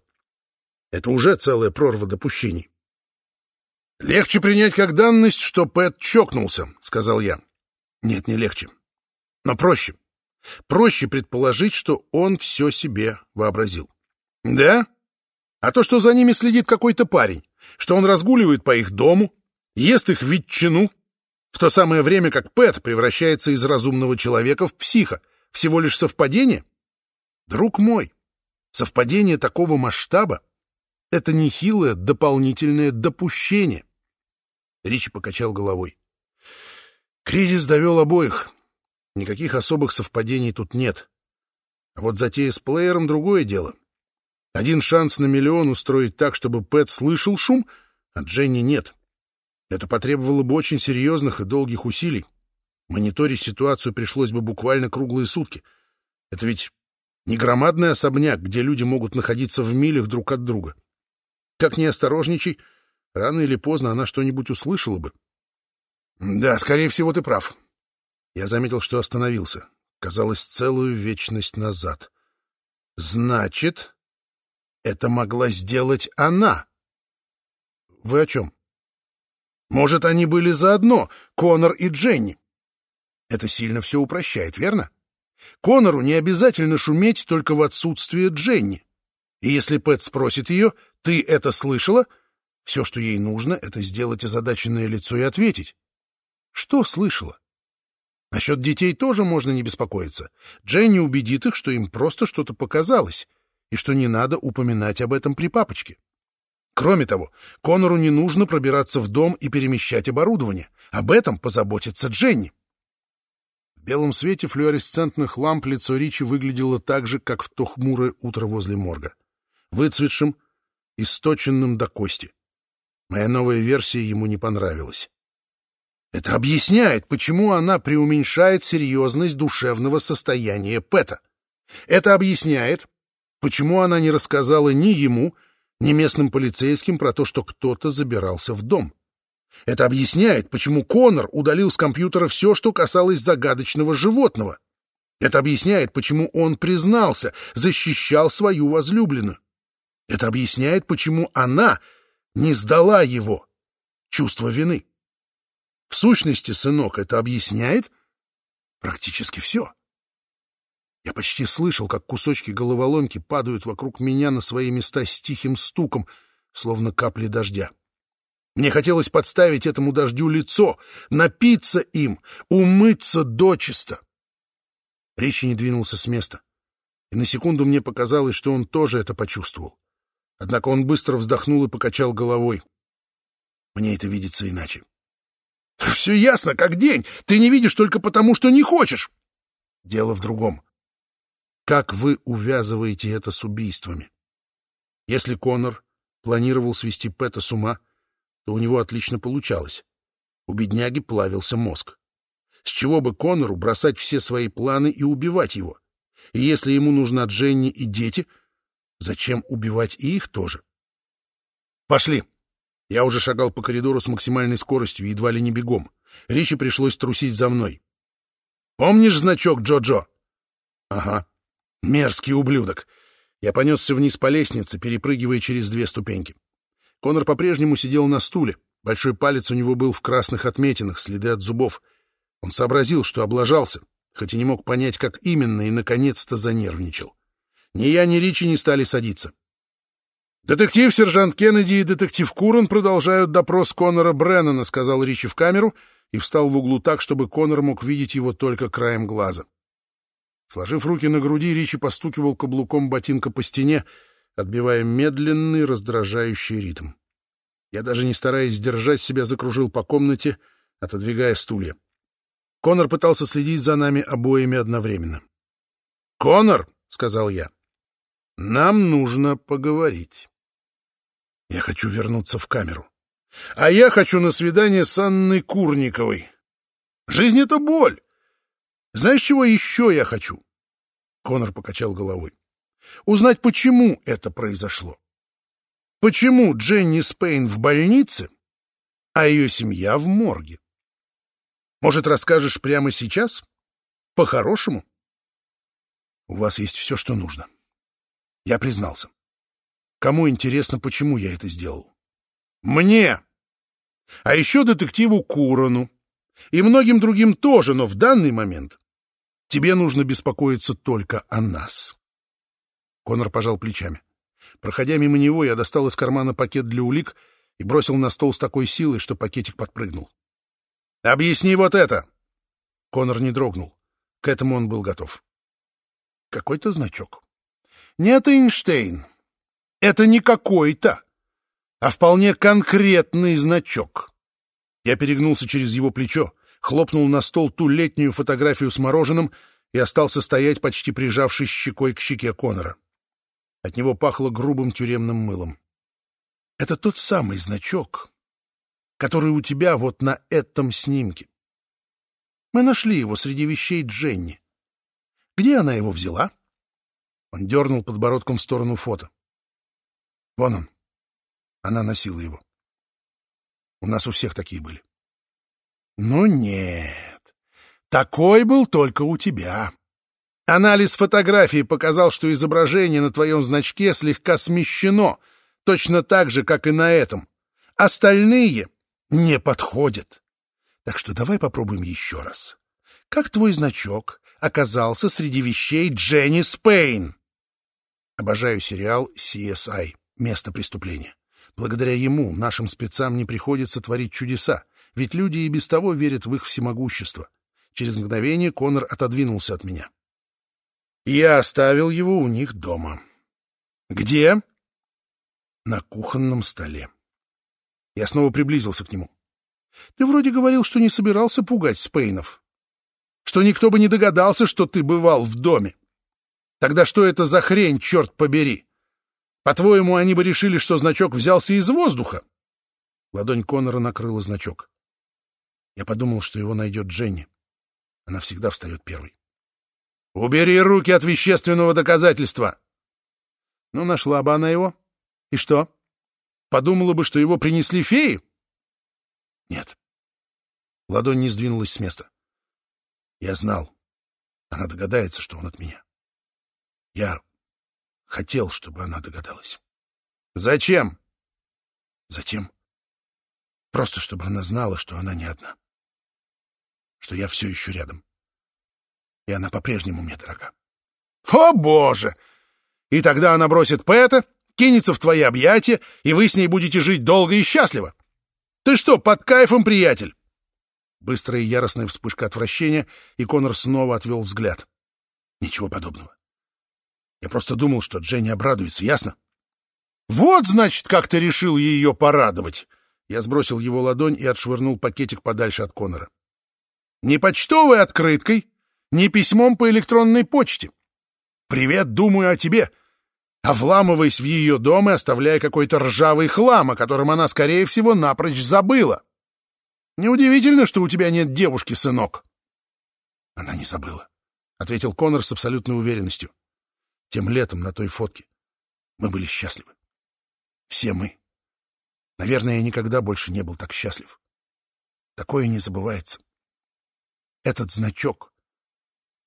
Это уже целая прорва допущений. «Легче принять как данность, что Пэт чокнулся», — сказал я. «Нет, не легче. Но проще. Проще предположить, что он все себе вообразил». «Да?» а то, что за ними следит какой-то парень, что он разгуливает по их дому, ест их ветчину, в то самое время как Пэт превращается из разумного человека в психа. Всего лишь совпадение? Друг мой, совпадение такого масштаба — это нехилое дополнительное допущение. Ричи покачал головой. Кризис довел обоих. Никаких особых совпадений тут нет. А вот затея с плеером — другое дело. Один шанс на миллион устроить так, чтобы Пэт слышал шум, а Дженни нет. Это потребовало бы очень серьезных и долгих усилий. Мониторить ситуацию пришлось бы буквально круглые сутки. Это ведь не громадный особняк, где люди могут находиться в милях друг от друга. Как ни осторожничай, рано или поздно она что-нибудь услышала бы. Да, скорее всего, ты прав. Я заметил, что остановился. Казалось, целую вечность назад. Значит, это могла сделать она. Вы о чем? Может, они были заодно, Конор и Дженни. Это сильно все упрощает, верно? Конору не обязательно шуметь только в отсутствие Дженни. И если Пэт спросит ее, «Ты это слышала?» Все, что ей нужно, это сделать озадаченное лицо и ответить. Что слышала? Насчет детей тоже можно не беспокоиться. Дженни убедит их, что им просто что-то показалось, и что не надо упоминать об этом при папочке. Кроме того, Конору не нужно пробираться в дом и перемещать оборудование. Об этом позаботится Дженни. Белом свете флуоресцентных ламп лицо Ричи выглядело так же, как в то хмурое утро возле морга. Выцветшим, источенным до кости. Моя новая версия ему не понравилась. Это объясняет, почему она преуменьшает серьезность душевного состояния Пэта. Это объясняет, почему она не рассказала ни ему, ни местным полицейским про то, что кто-то забирался в дом. Это объясняет, почему Конор удалил с компьютера все, что касалось загадочного животного. Это объясняет, почему он признался, защищал свою возлюбленную. Это объясняет, почему она не сдала его. Чувство вины. В сущности, сынок, это объясняет практически все. Я почти слышал, как кусочки головоломки падают вокруг меня на свои места с тихим стуком, словно капли дождя. Мне хотелось подставить этому дождю лицо, напиться им, умыться дочисто. Речи не двинулся с места, и на секунду мне показалось, что он тоже это почувствовал. Однако он быстро вздохнул и покачал головой. Мне это видится иначе. (laughs) — Все ясно, как день. Ты не видишь только потому, что не хочешь. Дело в другом. Как вы увязываете это с убийствами? Если Коннор планировал свести Пэта с ума, то у него отлично получалось. У бедняги плавился мозг. С чего бы Коннору бросать все свои планы и убивать его? И если ему нужна Дженни и дети, Зачем убивать и их тоже? Пошли. Я уже шагал по коридору с максимальной скоростью, едва ли не бегом. Ричи пришлось трусить за мной. Помнишь значок Джо-Джо? Ага. Мерзкий ублюдок. Я понесся вниз по лестнице, перепрыгивая через две ступеньки. Конор по-прежнему сидел на стуле. Большой палец у него был в красных отметинах, следы от зубов. Он сообразил, что облажался, хоть и не мог понять, как именно, и наконец-то занервничал. Ни я, ни Ричи не стали садиться. «Детектив сержант Кеннеди и детектив Курон продолжают допрос Конора Бреннана», — сказал Ричи в камеру и встал в углу так, чтобы Конор мог видеть его только краем глаза. Сложив руки на груди, Ричи постукивал каблуком ботинка по стене, отбивая медленный, раздражающий ритм. Я, даже не стараясь сдержать себя, закружил по комнате, отодвигая стулья. Конор пытался следить за нами обоими одновременно. «Конор!» — сказал я. Нам нужно поговорить. Я хочу вернуться в камеру. А я хочу на свидание с Анной Курниковой. Жизнь — это боль. Знаешь, чего еще я хочу? Конор покачал головой. Узнать, почему это произошло. Почему Дженни Спейн в больнице, а ее семья в морге? Может, расскажешь прямо сейчас? По-хорошему? У вас есть все, что нужно. Я признался. Кому интересно, почему я это сделал? Мне! А еще детективу Курону. И многим другим тоже, но в данный момент тебе нужно беспокоиться только о нас. Конор пожал плечами. Проходя мимо него, я достал из кармана пакет для улик и бросил на стол с такой силой, что пакетик подпрыгнул. «Объясни вот это!» Конор не дрогнул. К этому он был готов. Какой-то значок. Нет, Эйнштейн, это не какой-то, а вполне конкретный значок. Я перегнулся через его плечо, хлопнул на стол ту летнюю фотографию с мороженым и остался стоять, почти прижавшись щекой к щеке Конора. От него пахло грубым тюремным мылом. Это тот самый значок, который у тебя вот на этом снимке. Мы нашли его среди вещей Дженни. Где она его взяла? Он дернул подбородком в сторону фото. Вон он. Она носила его. У нас у всех такие были. Ну нет, такой был только у тебя. Анализ фотографии показал, что изображение на твоем значке слегка смещено, точно так же, как и на этом. Остальные не подходит. Так что давай попробуем еще раз. Как твой значок оказался среди вещей Дженни Спейн? Обожаю сериал CSI «Место преступления». Благодаря ему нашим спецам не приходится творить чудеса, ведь люди и без того верят в их всемогущество. Через мгновение Конор отодвинулся от меня. Я оставил его у них дома. Где? На кухонном столе. Я снова приблизился к нему. Ты вроде говорил, что не собирался пугать Спейнов. Что никто бы не догадался, что ты бывал в доме. Тогда что это за хрень, черт побери? По-твоему, они бы решили, что значок взялся из воздуха? Ладонь Конора накрыла значок. Я подумал, что его найдет Дженни. Она всегда встает первой. «Убери руки от вещественного доказательства!» Ну, нашла бы она его. И что? Подумала бы, что его принесли феи? Нет. Ладонь не сдвинулась с места. Я знал. Она догадается, что он от меня. Я хотел, чтобы она догадалась. Зачем? Затем. Просто чтобы она знала, что она не одна. Что я все еще рядом. И она по-прежнему мне дорога. О, Боже! И тогда она бросит Пэта, кинется в твои объятия, и вы с ней будете жить долго и счастливо. Ты что, под кайфом, приятель? Быстрая и яростная вспышка отвращения, и Конор снова отвел взгляд. Ничего подобного. Я просто думал, что Дженни обрадуется, ясно? Вот, значит, как ты решил ее порадовать. Я сбросил его ладонь и отшвырнул пакетик подальше от Конора. Не почтовой открыткой, не письмом по электронной почте. Привет, думаю о тебе а вламываясь в ее дом и оставляя какой-то ржавый хлам, о котором она, скорее всего, напрочь забыла. Неудивительно, что у тебя нет девушки, сынок. Она не забыла, — ответил Конор с абсолютной уверенностью. Тем летом на той фотке мы были счастливы. Все мы. Наверное, я никогда больше не был так счастлив. Такое не забывается. Этот значок,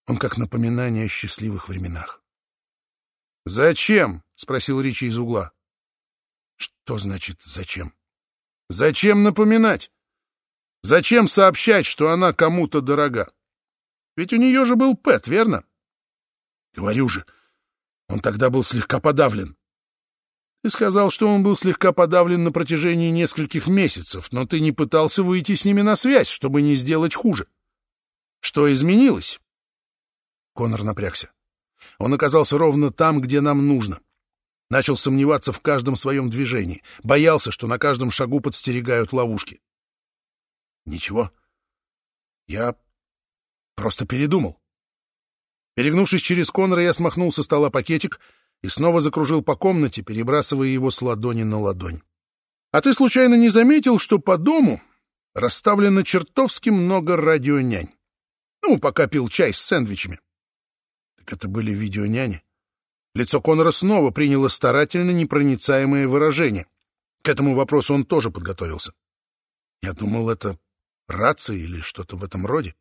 он как напоминание о счастливых временах. «Зачем?» — спросил Ричи из угла. «Что значит «зачем»?» «Зачем напоминать? Зачем сообщать, что она кому-то дорога? Ведь у нее же был Пэт, верно?» «Говорю же, он тогда был слегка подавлен». «Ты сказал, что он был слегка подавлен на протяжении нескольких месяцев, но ты не пытался выйти с ними на связь, чтобы не сделать хуже. Что изменилось?» Конор напрягся. Он оказался ровно там, где нам нужно. Начал сомневаться в каждом своем движении. Боялся, что на каждом шагу подстерегают ловушки. Ничего. Я просто передумал. Перегнувшись через Конора, я смахнул со стола пакетик и снова закружил по комнате, перебрасывая его с ладони на ладонь. А ты случайно не заметил, что по дому расставлено чертовски много радионянь? Ну, пока пил чай с сэндвичами. Это были видеоняни. Лицо Конора снова приняло старательно непроницаемое выражение. К этому вопросу он тоже подготовился. Я думал, это рация или что-то в этом роде.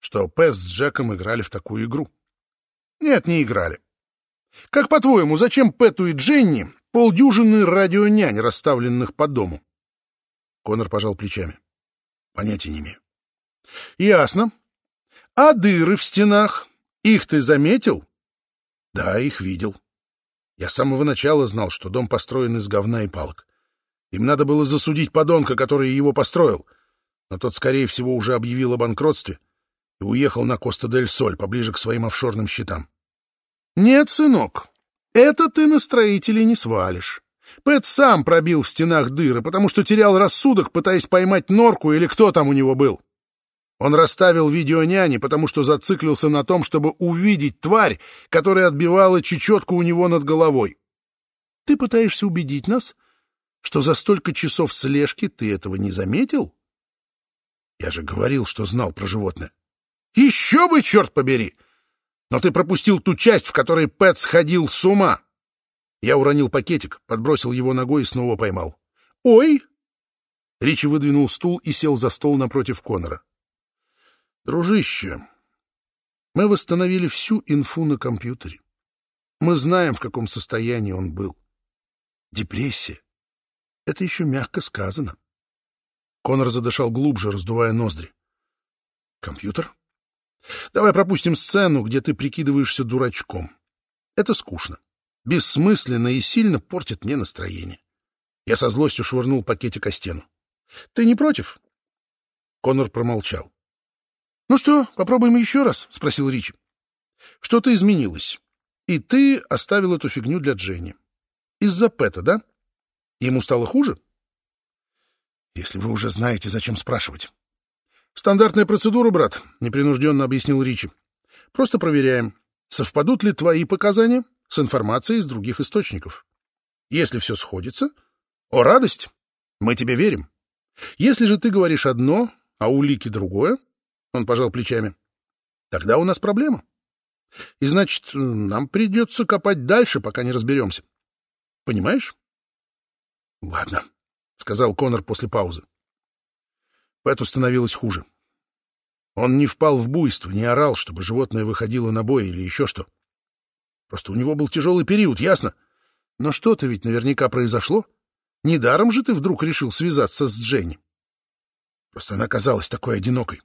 Что Пэс с Джеком играли в такую игру. Нет, не играли. Как по-твоему, зачем Пэту и Дженни полдюжины радионянь, расставленных по дому? Конор пожал плечами. Понятия не имею. Ясно. А дыры в стенах? Их ты заметил? Да, их видел. Я с самого начала знал, что дом построен из говна и палок. Им надо было засудить подонка, который его построил, но тот, скорее всего, уже объявил о банкротстве и уехал на Коста-дель-Соль, поближе к своим офшорным счетам. Нет, сынок, это ты на строителей не свалишь. Пэт сам пробил в стенах дыры, потому что терял рассудок, пытаясь поймать норку или кто там у него был. Он расставил видеоняни, потому что зациклился на том, чтобы увидеть тварь, которая отбивала чечетку у него над головой. Ты пытаешься убедить нас, что за столько часов слежки ты этого не заметил? Я же говорил, что знал про животное. Еще бы, черт побери! Но ты пропустил ту часть, в которой Пэт сходил с ума. Я уронил пакетик, подбросил его ногой и снова поймал. «Ой!» Ричи выдвинул стул и сел за стол напротив Конора. Дружище, мы восстановили всю инфу на компьютере. Мы знаем, в каком состоянии он был. Депрессия. Это еще мягко сказано. Конор задышал глубже, раздувая ноздри. Компьютер? Давай пропустим сцену, где ты прикидываешься дурачком. Это скучно, бессмысленно и сильно портит мне настроение. Я со злостью швырнул пакетик о стену. Ты не против? Конор промолчал. «Ну что, попробуем еще раз?» — спросил Ричи. «Что-то изменилось, и ты оставил эту фигню для Дженни. Из-за Пэта, да? Ему стало хуже?» «Если вы уже знаете, зачем спрашивать?» «Стандартная процедура, брат», — непринужденно объяснил Ричи. «Просто проверяем, совпадут ли твои показания с информацией из других источников. Если все сходится, о, радость! Мы тебе верим. Если же ты говоришь одно, а улики другое, он пожал плечами. Тогда у нас проблема. И значит, нам придется копать дальше, пока не разберемся. Понимаешь? Ладно, сказал Конор после паузы. Пэту становилось хуже. Он не впал в буйство, не орал, чтобы животное выходило на бой или еще что. Просто у него был тяжелый период, ясно? Но что-то ведь наверняка произошло. Недаром же ты вдруг решил связаться с Дженни. Просто она казалась такой одинокой.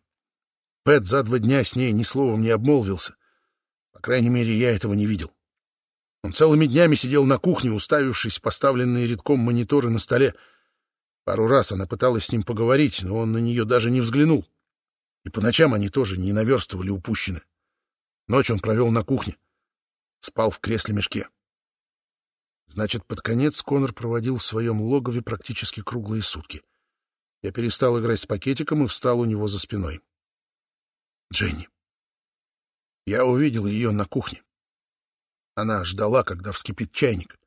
Пэт за два дня с ней ни словом не обмолвился. По крайней мере, я этого не видел. Он целыми днями сидел на кухне, уставившись поставленные редком мониторы на столе. Пару раз она пыталась с ним поговорить, но он на нее даже не взглянул. И по ночам они тоже не наверстывали упущено. Ночь он провел на кухне. Спал в кресле-мешке. Значит, под конец Конор проводил в своем логове практически круглые сутки. Я перестал играть с пакетиком и встал у него за спиной. Дженни. Я увидел ее на кухне. Она ждала, когда вскипит чайник.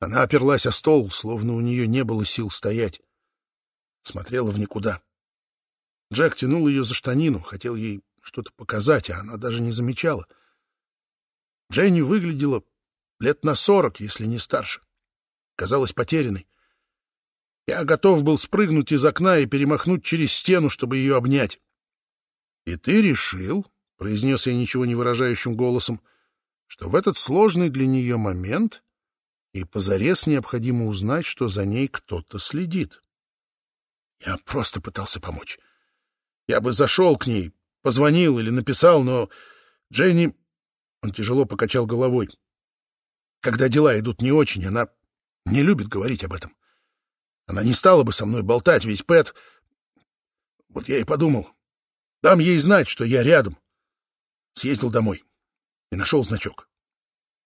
Она оперлась о стол, словно у нее не было сил стоять. Смотрела в никуда. Джек тянул ее за штанину, хотел ей что-то показать, а она даже не замечала. Дженни выглядела лет на сорок, если не старше. Казалась потерянной. Я готов был спрыгнуть из окна и перемахнуть через стену, чтобы ее обнять. — И ты решил, — произнес я ничего не выражающим голосом, — что в этот сложный для нее момент и позарез необходимо узнать, что за ней кто-то следит. Я просто пытался помочь. Я бы зашел к ней, позвонил или написал, но Дженни... Он тяжело покачал головой. Когда дела идут не очень, она не любит говорить об этом. Она не стала бы со мной болтать, ведь Пэт... Вот я и подумал. Дам ей знать, что я рядом. Съездил домой и нашел значок.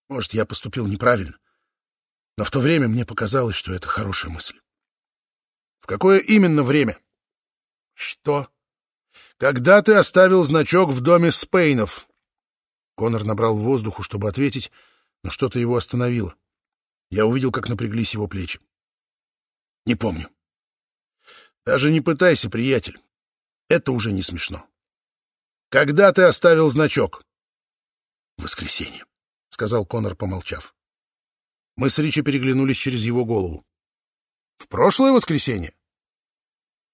Может, я поступил неправильно, но в то время мне показалось, что это хорошая мысль. В какое именно время? Что? Когда ты оставил значок в доме Спейнов? Конор набрал воздуху, чтобы ответить, но что-то его остановило. Я увидел, как напряглись его плечи. Не помню. Даже не пытайся, приятель. Это уже не смешно. Когда ты оставил значок? Воскресенье, сказал Конор, помолчав. Мы с Ричи переглянулись через его голову. В прошлое воскресенье?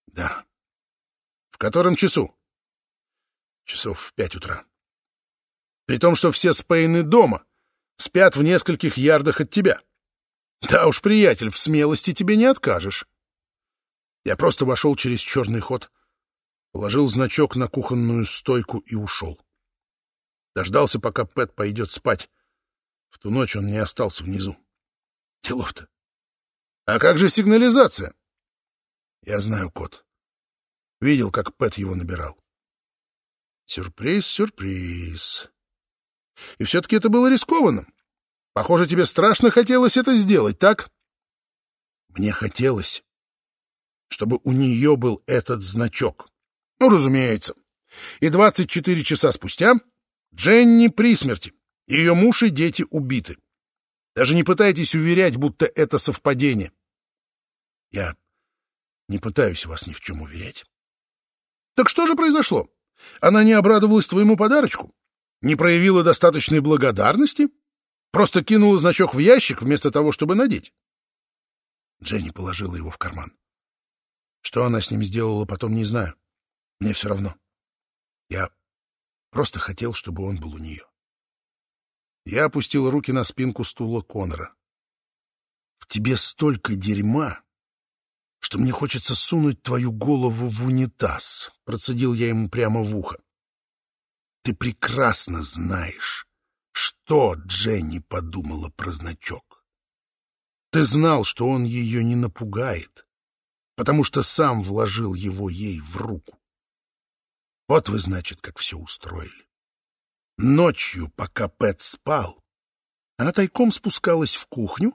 Да. В котором часу? Часов в пять утра. При том, что все спейны дома, спят в нескольких ярдах от тебя. Да уж, приятель, в смелости тебе не откажешь. Я просто вошел через черный ход, положил значок на кухонную стойку и ушел. Дождался, пока Пэт пойдет спать. В ту ночь он не остался внизу. Делов-то. А как же сигнализация? Я знаю код. Видел, как Пэт его набирал. Сюрприз, сюрприз. И все-таки это было рискованно. Похоже, тебе страшно хотелось это сделать, так? Мне хотелось, чтобы у нее был этот значок. Ну, разумеется. И 24 часа спустя Дженни при смерти. Ее муж и дети убиты. Даже не пытайтесь уверять, будто это совпадение. Я не пытаюсь вас ни в чем уверять. Так что же произошло? Она не обрадовалась твоему подарочку? Не проявила достаточной благодарности? Просто кинула значок в ящик вместо того, чтобы надеть? Дженни положила его в карман. Что она с ним сделала, потом не знаю. Мне все равно. Я просто хотел, чтобы он был у нее. Я опустил руки на спинку стула Конора. В тебе столько дерьма, что мне хочется сунуть твою голову в унитаз, — процедил я ему прямо в ухо. Ты прекрасно знаешь, что Дженни подумала про значок. Ты знал, что он ее не напугает, потому что сам вложил его ей в руку. Вот вы, значит, как все устроили. Ночью, пока Пэт спал, она тайком спускалась в кухню,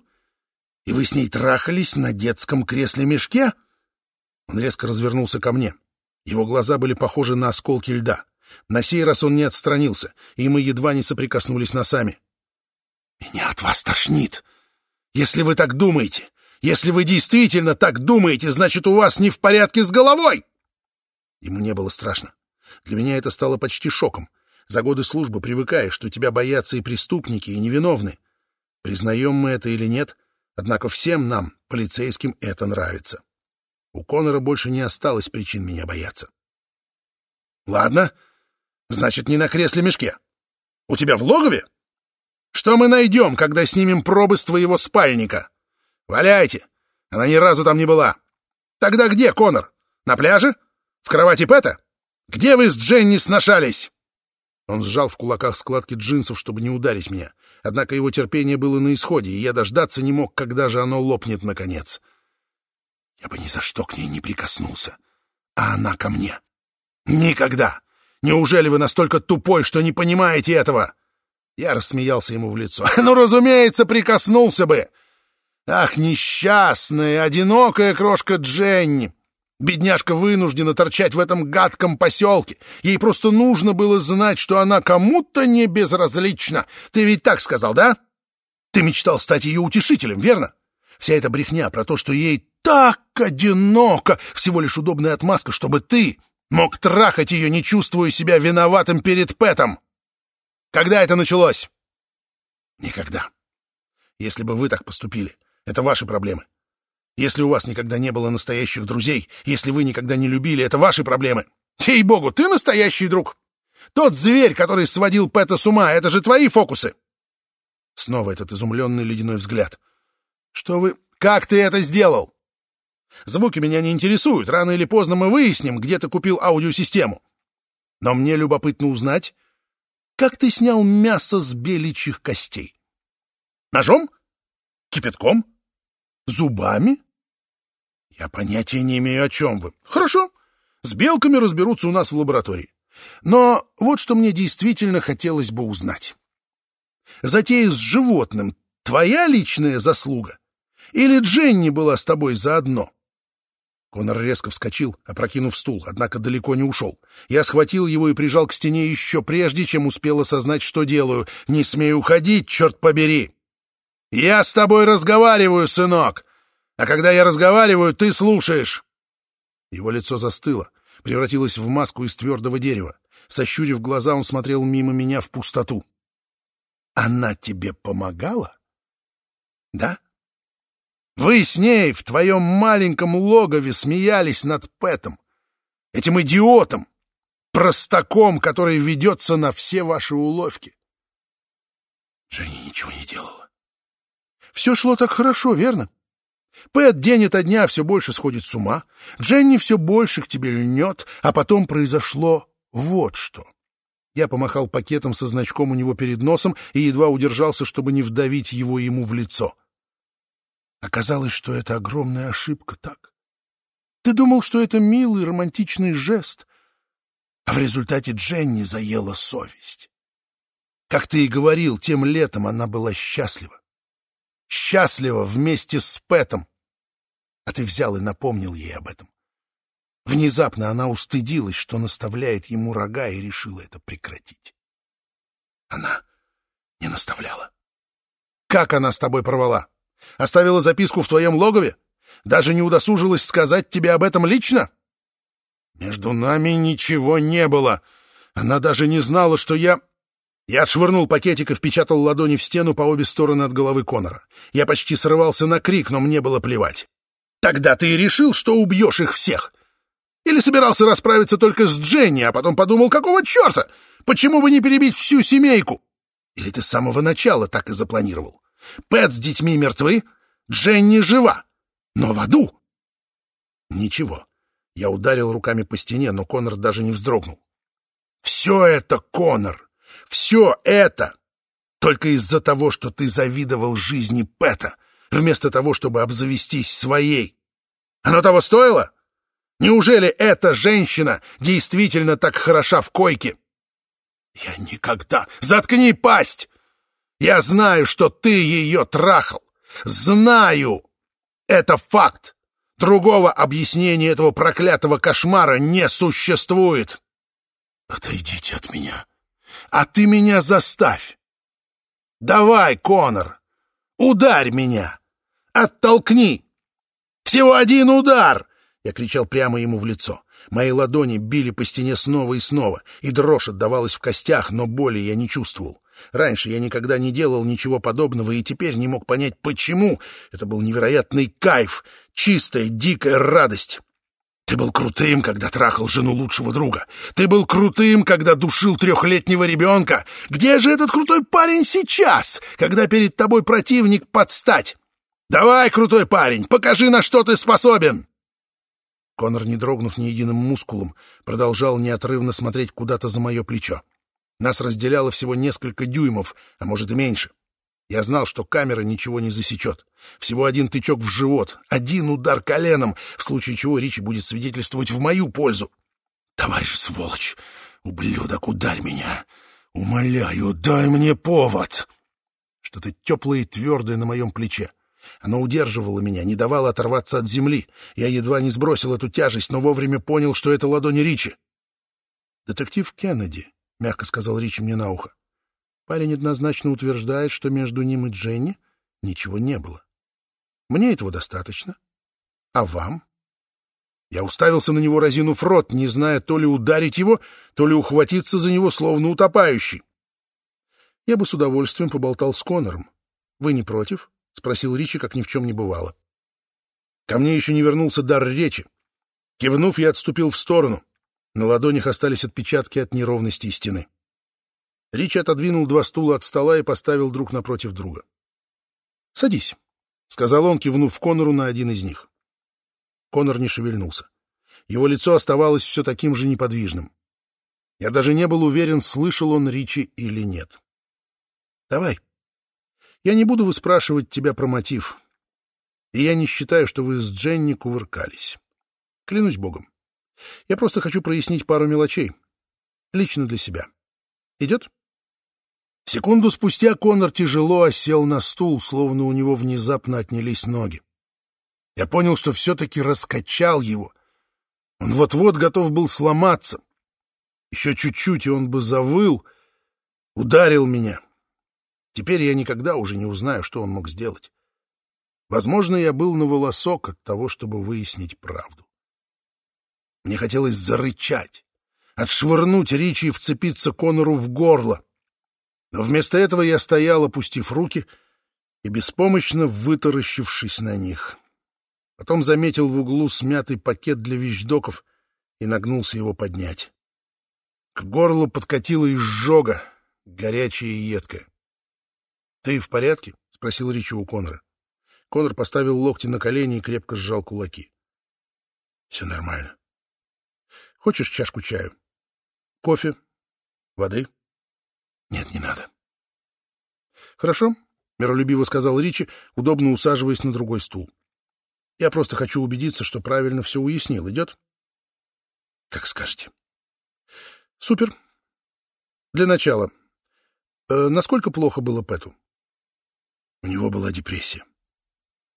и вы с ней трахались на детском кресле-мешке? Он резко развернулся ко мне. Его глаза были похожи на осколки льда. На сей раз он не отстранился, и мы едва не соприкоснулись носами. «Меня от вас тошнит! Если вы так думаете, если вы действительно так думаете, значит, у вас не в порядке с головой!» Ему не было страшно. Для меня это стало почти шоком. За годы службы привыкаешь, что тебя боятся и преступники, и невиновны. Признаем мы это или нет, однако всем нам, полицейским, это нравится. У Конора больше не осталось причин меня бояться. Ладно, значит, не на кресле-мешке. У тебя в логове? Что мы найдем, когда снимем пробы с твоего спальника? Валяйте! Она ни разу там не была. Тогда где, Конор? На пляже? В кровати Пэта? Где вы с Дженни сношались?» Он сжал в кулаках складки джинсов, чтобы не ударить меня. Однако его терпение было на исходе, и я дождаться не мог, когда же оно лопнет наконец. Я бы ни за что к ней не прикоснулся. А она ко мне. Никогда! Неужели вы настолько тупой, что не понимаете этого? Я рассмеялся ему в лицо. (laughs) Ну, разумеется, прикоснулся бы! Ах, несчастная, одинокая крошка Дженни! Бедняжка вынуждена торчать в этом гадком поселке. Ей просто нужно было знать, что она кому-то не безразлична. Ты ведь так сказал, да? Ты мечтал стать ее утешителем, верно? Вся эта брехня про то, что ей так одиноко, всего лишь удобная отмазка, чтобы ты мог трахать ее, не чувствуя себя виноватым перед Пэтом. Когда это началось? Никогда. Если бы вы так поступили, это ваши проблемы. Если у вас никогда не было настоящих друзей, если вы никогда не любили, это ваши проблемы. Ей-богу, ты настоящий друг. Тот зверь, который сводил Пэта с ума, это же твои фокусы. Снова этот изумленный ледяной взгляд. Что вы... Как ты это сделал? Звуки меня не интересуют. Рано или поздно мы выясним, где ты купил аудиосистему. Но мне любопытно узнать, как ты снял мясо с беличьих костей. Ножом? Кипятком? Зубами? Я понятия не имею, о чем вы. Хорошо. С белками разберутся у нас в лаборатории. Но вот что мне действительно хотелось бы узнать. Затея с животным — твоя личная заслуга? Или Дженни была с тобой заодно? Конор резко вскочил, опрокинув стул, однако далеко не ушел. Я схватил его и прижал к стене еще прежде, чем успел осознать, что делаю. «Не смей уходить, черт побери!» «Я с тобой разговариваю, сынок! А когда я разговариваю, ты слушаешь!» Его лицо застыло, превратилось в маску из твердого дерева. Сощурив глаза, он смотрел мимо меня в пустоту. «Она тебе помогала?» «Да?» «Вы с ней в твоем маленьком логове смеялись над Пэтом, этим идиотом, простаком, который ведется на все ваши уловки». Женя ничего не делала. Все шло так хорошо, верно? Пэт день ото дня все больше сходит с ума, Дженни все больше к тебе льнет, а потом произошло вот что. Я помахал пакетом со значком у него перед носом и едва удержался, чтобы не вдавить его ему в лицо. Оказалось, что это огромная ошибка, так? Ты думал, что это милый романтичный жест, а в результате Дженни заела совесть. Как ты и говорил, тем летом она была счастлива счастлива вместе с Пэтом. А ты взял и напомнил ей об этом. Внезапно она устыдилась, что наставляет ему рога, и решила это прекратить. Она не наставляла. Как она с тобой порвала? Оставила записку в твоем логове? Даже не удосужилась сказать тебе об этом лично? Между нами ничего не было. Она даже не знала, что я... Я отшвырнул пакетик и впечатал ладони в стену по обе стороны от головы Конора. Я почти срывался на крик, но мне было плевать. «Тогда ты и решил, что убьешь их всех!» Или собирался расправиться только с Дженни, а потом подумал, какого черта? Почему бы не перебить всю семейку? Или ты с самого начала так и запланировал? Пэт с детьми мертвы, Дженни жива, но в аду. Ничего. Я ударил руками по стене, но Конор даже не вздрогнул. Все это, Конор, все это только из-за того, что ты завидовал жизни Пэта, вместо того, чтобы обзавестись своей. Оно того стоило? Неужели эта женщина действительно так хороша в койке? Я никогда... Заткни пасть! Я знаю, что ты ее трахал. Знаю! Это факт. Другого объяснения этого проклятого кошмара не существует. Отойдите от меня. А ты меня заставь. Давай, Конор, ударь меня. Оттолкни. Всего один удар. Я кричал прямо ему в лицо. Мои ладони били по стене снова и снова, и дрожь отдавалась в костях, но боли я не чувствовал. Раньше я никогда не делал ничего подобного и теперь не мог понять, почему. Это был невероятный кайф, чистая, дикая радость. Ты был крутым, когда трахал жену лучшего друга. Ты был крутым, когда душил трехлетнего ребенка. Где же этот крутой парень сейчас, когда перед тобой противник подстать? Давай, крутой парень, покажи, на что ты способен!» Конор, не дрогнув ни единым мускулом, продолжал неотрывно смотреть куда-то за мое плечо. Нас разделяло всего несколько дюймов, а может и меньше. Я знал, что камера ничего не засечет. Всего один тычок в живот, один удар коленом, в случае чего Ричи будет свидетельствовать в мою пользу. «Давай же, сволочь! Ублюдок, ударь меня! Умоляю, дай мне повод!» Что-то теплое и твердое на моем плече. Оно удерживало меня, не давало оторваться от земли. Я едва не сбросил эту тяжесть, но вовремя понял, что это ладони Ричи. «Детектив Кеннеди», — мягко сказал Ричи мне на ухо. Парень однозначно утверждает, что между ним и Дженни ничего не было. Мне этого достаточно. А вам? Я уставился на него, разинув рот, не зная то ли ударить его, то ли ухватиться за него, словно утопающий. Я бы с удовольствием поболтал с Конором. Вы не против? — спросил Ричи, как ни в чем не бывало. Ко мне еще не вернулся дар речи. Кивнув, я отступил в сторону. На ладонях остались отпечатки от неровности стены. Ричи отодвинул два стула от стола и поставил друг напротив друга. — Садись, — сказал он, кивнув Конору на один из них. Конор не шевельнулся. Его лицо оставалось все таким же неподвижным. Я даже не был уверен, слышал он Ричи или нет. — Давай. Я не буду выспрашивать тебя про мотив. И я не считаю, что вы с Дженни кувыркались. Клянусь богом. Я просто хочу прояснить пару мелочей. Лично для себя. Идет? Секунду спустя Конор тяжело осел на стул, словно у него внезапно отнялись ноги. Я понял, что все-таки раскачал его. Он вот-вот готов был сломаться. Еще чуть-чуть, и он бы завыл, ударил меня. Теперь я никогда уже не узнаю, что он мог сделать. Возможно, я был на волосок от того, чтобы выяснить правду. Мне хотелось зарычать, отшвырнуть Ричи и вцепиться Конору в горло. Но вместо этого я стоял, опустив руки и беспомощно вытаращившись на них. Потом заметил в углу смятый пакет для вещдоков и нагнулся его поднять. К горлу подкатила изжога, горячая и едкая. — Ты в порядке? — спросил Ричи у Конора. Конор поставил локти на колени и крепко сжал кулаки. — Все нормально. — Хочешь чашку чаю? — Кофе? Воды? — Нет, не надо. — Хорошо, — миролюбиво сказал Ричи, удобно усаживаясь на другой стул. — Я просто хочу убедиться, что правильно все уяснил. Идет? — Как скажете. — Супер. Для начала. Э, насколько плохо было Пэту? У него была депрессия.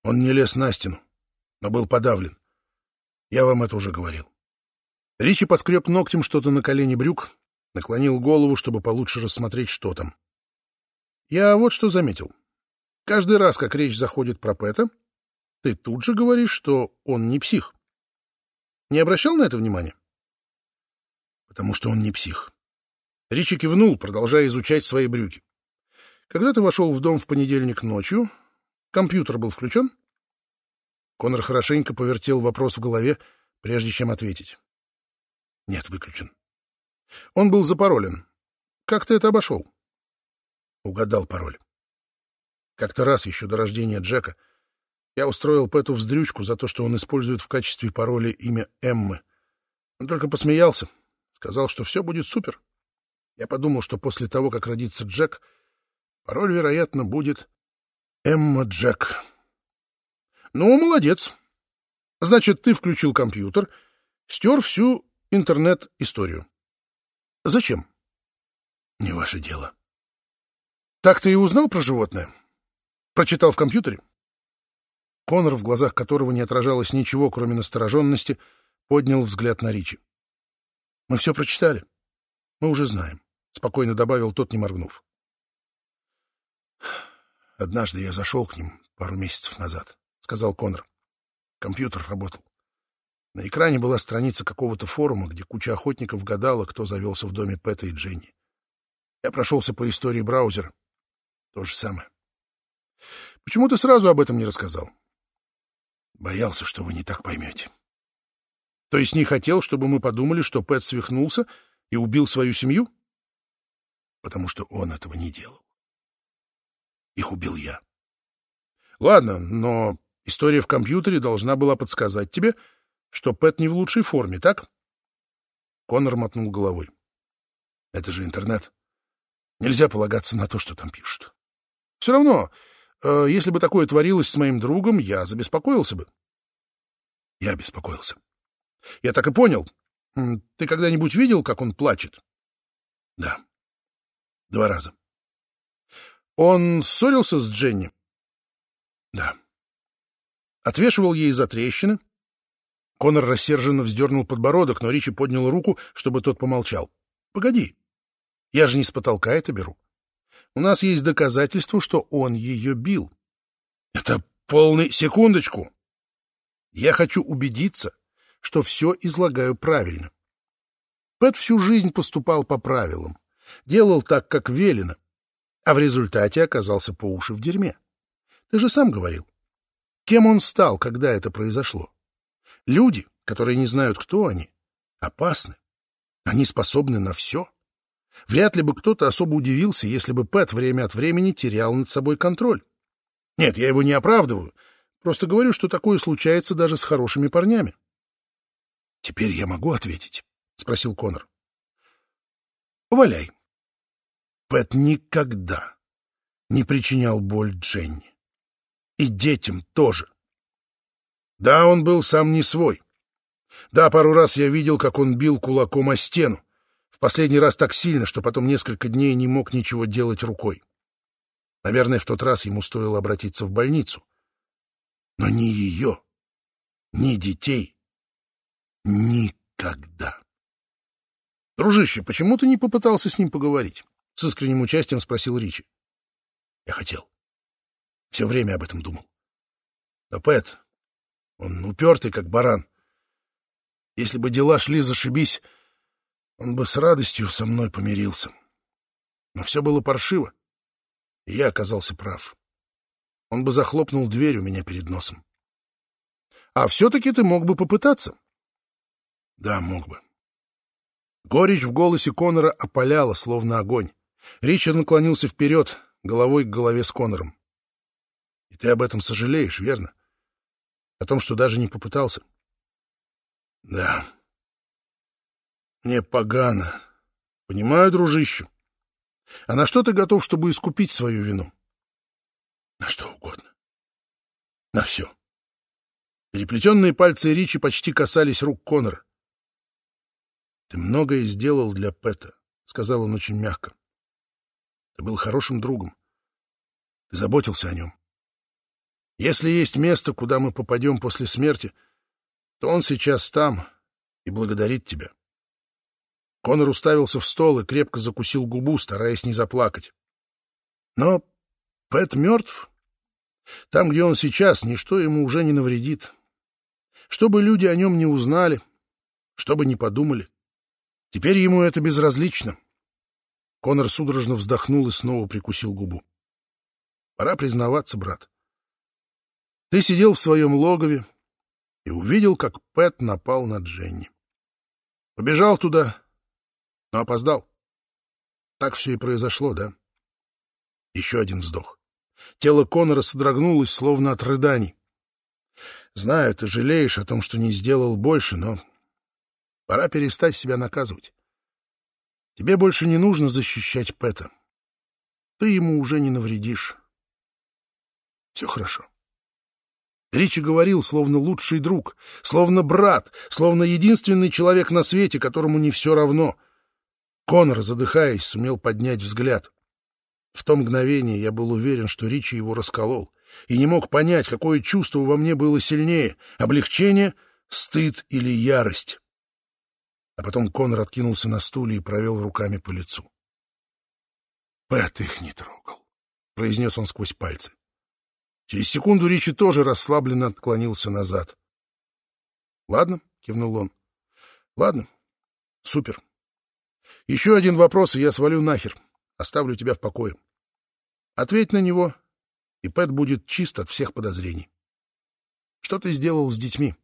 Он не лез на стену, но был подавлен. Я вам это уже говорил. Ричи поскреб ногтем что-то на колени брюк, наклонил голову, чтобы получше рассмотреть, что там. Я вот что заметил. Каждый раз, как речь заходит про Пэта, ты тут же говоришь, что он не псих. Не обращал на это внимания? Потому что он не псих. Ричи кивнул, продолжая изучать свои брюки. Когда ты вошел в дом в понедельник ночью, компьютер был включен? Конор хорошенько повертел вопрос в голове, прежде чем ответить. Нет, выключен. Он был запаролен. Как ты это обошел? Угадал пароль. Как-то раз еще до рождения Джека Я устроил Пэту вздрючку за то, что он использует в качестве пароля имя Эммы. Он только посмеялся, сказал, что все будет супер. Я подумал, что после того, как родится Джек, пароль, вероятно, будет Эмма Джек. Ну, молодец. Значит, ты включил компьютер, стер всю интернет-историю. Зачем? Не ваше дело. Так ты и узнал про животное? Прочитал в компьютере? Конор, в глазах которого не отражалось ничего, кроме настороженности, поднял взгляд на Ричи. «Мы все прочитали. Мы уже знаем», — спокойно добавил тот, не моргнув. «Однажды я зашел к ним пару месяцев назад», — сказал Конор. Компьютер работал. На экране была страница какого-то форума, где куча охотников гадала, кто завелся в доме Пэта и Дженни. Я прошелся по истории браузера. То же самое. Почему ты сразу об этом не рассказал? Боялся, что вы не так поймете. То есть не хотел, чтобы мы подумали, что Пэт свихнулся и убил свою семью? Потому что он этого не делал. Их убил я. Ладно, но история в компьютере должна была подсказать тебе, что Пэт не в лучшей форме, так? Конор мотнул головой. Это же интернет. Нельзя полагаться на то, что там пишут. Все равно, Э, если бы такое творилось с моим другом, я забеспокоился бы. Я беспокоился. Я так и понял. Ты когда-нибудь видел, как он плачет? Да. Два раза. Он ссорился с Дженни? Да. Отвешивал ей за трещины? Конор рассерженно вздернул подбородок, но Ричи поднял руку, чтобы тот помолчал. — Погоди. Я же не с потолка это беру. У нас есть доказательства, что он ее бил. Это полный... Секундочку. Я хочу убедиться, что все излагаю правильно. Пэт всю жизнь поступал по правилам, делал так, как велено, а в результате оказался по уши в дерьме. Ты же сам говорил. Кем он стал, когда это произошло? Люди, которые не знают, кто они, опасны. Они способны на все. Вряд ли бы кто-то особо удивился, если бы Пэт время от времени терял над собой контроль. Нет, я его не оправдываю. Просто говорю, что такое случается даже с хорошими парнями. — Теперь я могу ответить? — спросил Конор. — Валяй. Пэт никогда не причинял боль Дженни. И детям тоже. Да, он был сам не свой. Да, пару раз я видел, как он бил кулаком о стену. Последний раз так сильно, что потом несколько дней не мог ничего делать рукой. Наверное, в тот раз ему стоило обратиться в больницу. Но ни ее, ни детей. Никогда. «Дружище, почему ты не попытался с ним поговорить?» — с искренним участием спросил Ричи. «Я хотел. Все время об этом думал. Но Пэт, он упертый, как баран. Если бы дела шли зашибись, он бы с радостью со мной помирился. Но все было паршиво, и я оказался прав. Он бы захлопнул дверь у меня перед носом. А все-таки ты мог бы попытаться. Да, мог бы. Горечь в голосе Конора опаляла, словно огонь. Ричард наклонился вперед, головой к голове с Конором. И ты об этом сожалеешь, верно? О том, что даже не попытался? Да. Мне погано. Понимаю, дружище. А на что ты готов, чтобы искупить свою вину? На что угодно. На все. Переплетенные пальцы Ричи почти касались рук Конора. «Ты многое сделал для Пэта», — сказал он очень мягко. «Ты был хорошим другом. Ты заботился о нем. Если есть место, куда мы попадем после смерти, то он сейчас там и благодарит тебя». Конор уставился в стол и крепко закусил губу, стараясь не заплакать. Но Пэт мертв. Там, где он сейчас, ничто ему уже не навредит. Чтобы люди о нем не узнали, чтобы не подумали. Теперь ему это безразлично. Конор судорожно вздохнул и снова прикусил губу. Пора признаваться, брат. Ты сидел в своем логове и увидел, как Пэт напал на Дженни. Побежал туда, но опоздал. Так все и произошло, да? Еще один вздох. Тело Конора содрогнулось, словно от рыданий. Знаю, ты жалеешь о том, что не сделал больше, но пора перестать себя наказывать. Тебе больше не нужно защищать Пэта. Ты ему уже не навредишь. Все хорошо. Ричи говорил, словно лучший друг, словно брат, словно единственный человек на свете, которому не все равно. Конор, задыхаясь, сумел поднять взгляд. В то мгновение я был уверен, что Ричи его расколол, и не мог понять, какое чувство во мне было сильнее — облегчение, стыд или ярость. А потом Конор откинулся на стуле и провел руками по лицу. «Пэт их не трогал», — произнес он сквозь пальцы. Через секунду Ричи тоже расслабленно отклонился назад. «Ладно», — кивнул он. «Ладно, супер. Еще один вопрос, и я свалю нахер. Оставлю тебя в покое. Ответь на него, и Пэт будет чист от всех подозрений. Что ты сделал с детьми?»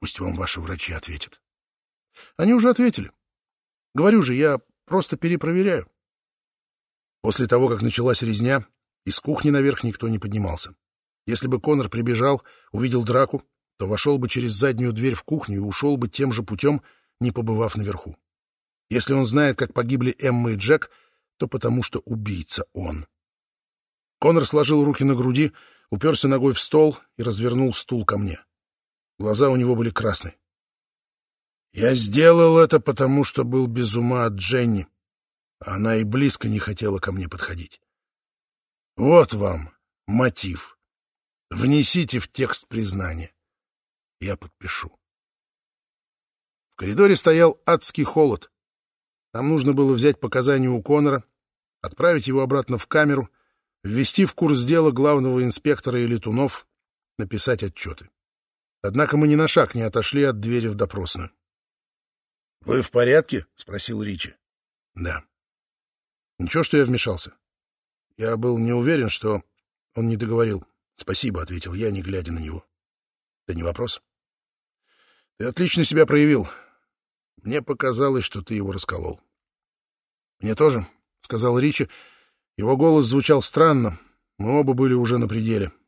Пусть вам ваши врачи ответят. Они уже ответили. Говорю же, я просто перепроверяю. После того, как началась резня, из кухни наверх никто не поднимался. Если бы Конор прибежал, увидел драку, то вошел бы через заднюю дверь в кухню и ушел бы тем же путем, не побывав наверху. Если он знает, как погибли Эмма и Джек, то потому что убийца он. Конор сложил руки на груди, уперся ногой в стол и развернул стул ко мне. Глаза у него были красные. Я сделал это, потому что был без ума от Дженни. Она и близко не хотела ко мне подходить. Вот вам мотив. Внесите в текст признание. Я подпишу. В коридоре стоял адский холод. Нам нужно было взять показания у Конора, отправить его обратно в камеру, ввести в курс дела главного инспектора и летунов, написать отчеты. Однако мы ни на шаг не отошли от двери в допросную. — Вы в порядке? — спросил Ричи. — Да. — Ничего, что я вмешался. Я был не уверен, что он не договорил. — Спасибо, — ответил я, не глядя на него. — Да не вопрос. — Ты отлично себя проявил. Мне показалось, что ты его расколол. — Мне тоже, — сказал Ричи. Его голос звучал странно. Мы оба были уже на пределе. —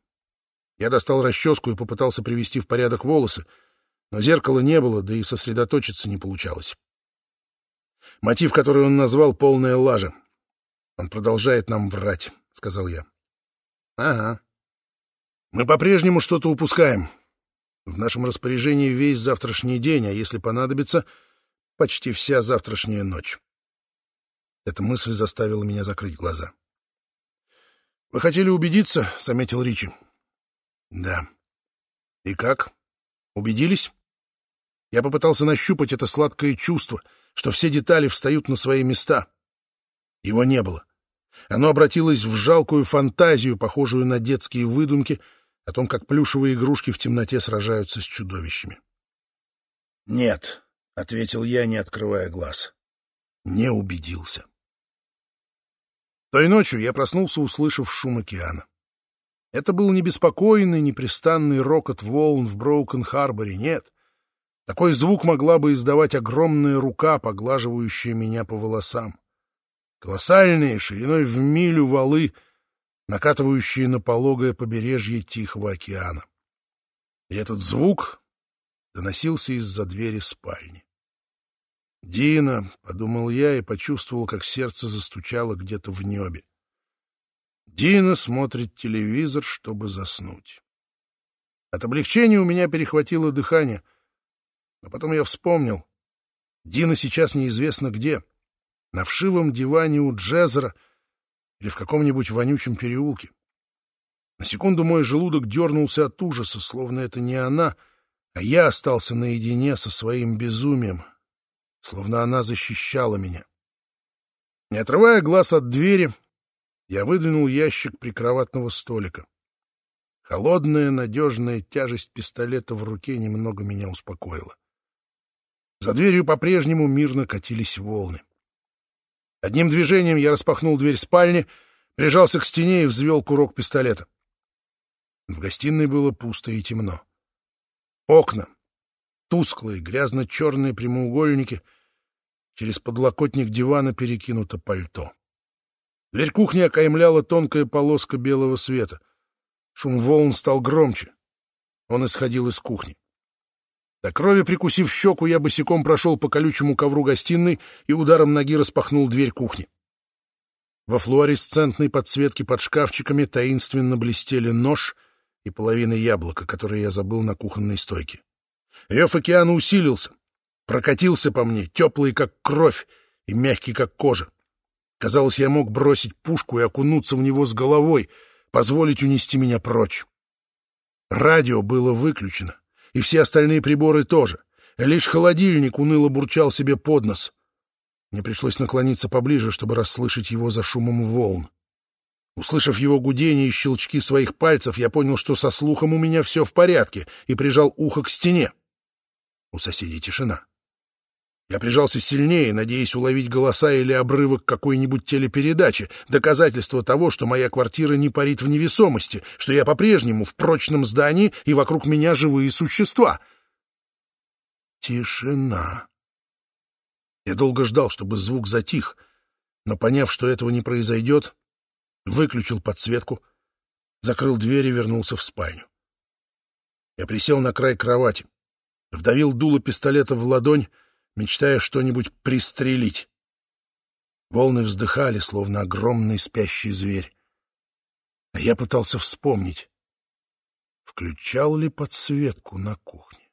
я достал расческу и попытался привести в порядок волосы, но зеркала не было, да и сосредоточиться не получалось. Мотив, который он назвал, — полная лажа. Он продолжает нам врать, — сказал я. — Ага. Мы по-прежнему что-то упускаем. В нашем распоряжении весь завтрашний день, а если понадобится, почти вся завтрашняя ночь. Эта мысль заставила меня закрыть глаза. — Вы хотели убедиться, — заметил Ричи, да. И как? Убедились? Я попытался нащупать это сладкое чувство, что все детали встают на свои места. Его не было. Оно обратилось в жалкую фантазию, похожую на детские выдумки о том, как плюшевые игрушки в темноте сражаются с чудовищами. «Нет», — ответил я, не открывая глаз. Не убедился. Той ночью я проснулся, услышав шум океана. Это был не беспокойный, непрестанный рокот волн в Броукен-Харборе, нет. Такой звук могла бы издавать огромная рука, поглаживающая меня по волосам. Колоссальные, шириной в милю валы, накатывающие на пологое побережье Тихого океана. И этот звук доносился из-за двери спальни. «Дина», — подумал я и почувствовал, как сердце застучало где-то в небе. Дина смотрит телевизор, чтобы заснуть. От облегчения у меня перехватило дыхание. Но потом я вспомнил. Дина сейчас неизвестно где. На вшивом диване у Джезера или в каком-нибудь вонючем переулке. На секунду мой желудок дернулся от ужаса, словно это не она, а я остался наедине со своим безумием, словно она защищала меня. Не отрывая глаз от двери, я выдвинул ящик прикроватного столика. Холодная, надежная тяжесть пистолета в руке немного меня успокоила. За дверью по-прежнему мирно катились волны. Одним движением я распахнул дверь спальни, прижался к стене и взвел курок пистолета. В гостиной было пусто и темно. Окна, тусклые, грязно-черные прямоугольники, через подлокотник дивана перекинуто пальто. Дверь кухни окаймляла тонкая полоска белого света. Шум волн стал громче. Он исходил из кухни. До крови прикусив щеку, я босиком прошел по колючему ковру гостиной и ударом ноги распахнул дверь кухни. Во флуоресцентной подсветке под шкафчиками таинственно блестели нож и половина яблока, которые я забыл на кухонной стойке. Рев океана усилился, прокатился по мне, теплый, как кровь, и мягкий, как кожа. Казалось, я мог бросить пушку и окунуться в него с головой, позволить унести меня прочь. Радио было выключено, и все остальные приборы тоже. Лишь холодильник уныло бурчал себе под нос. Мне пришлось наклониться поближе, чтобы расслышать его за шумом волн. Услышав его гудение и щелчки своих пальцев, я понял, что со слухом у меня все в порядке, и прижал ухо к стене. У соседей тишина. Я прижался сильнее, надеясь уловить голоса или обрывок какой-нибудь телепередачи, доказательство того, что моя квартира не парит в невесомости, что я по-прежнему в прочном здании и вокруг меня живые существа. Тишина. Я долго ждал, чтобы звук затих, но, поняв, что этого не произойдет, выключил подсветку, закрыл дверь и вернулся в спальню. Я присел на край кровати, вдавил дуло пистолета в ладонь, мечтая что-нибудь пристрелить. Волны вздыхали, словно огромный спящий зверь. А я пытался вспомнить, включал ли подсветку на кухне.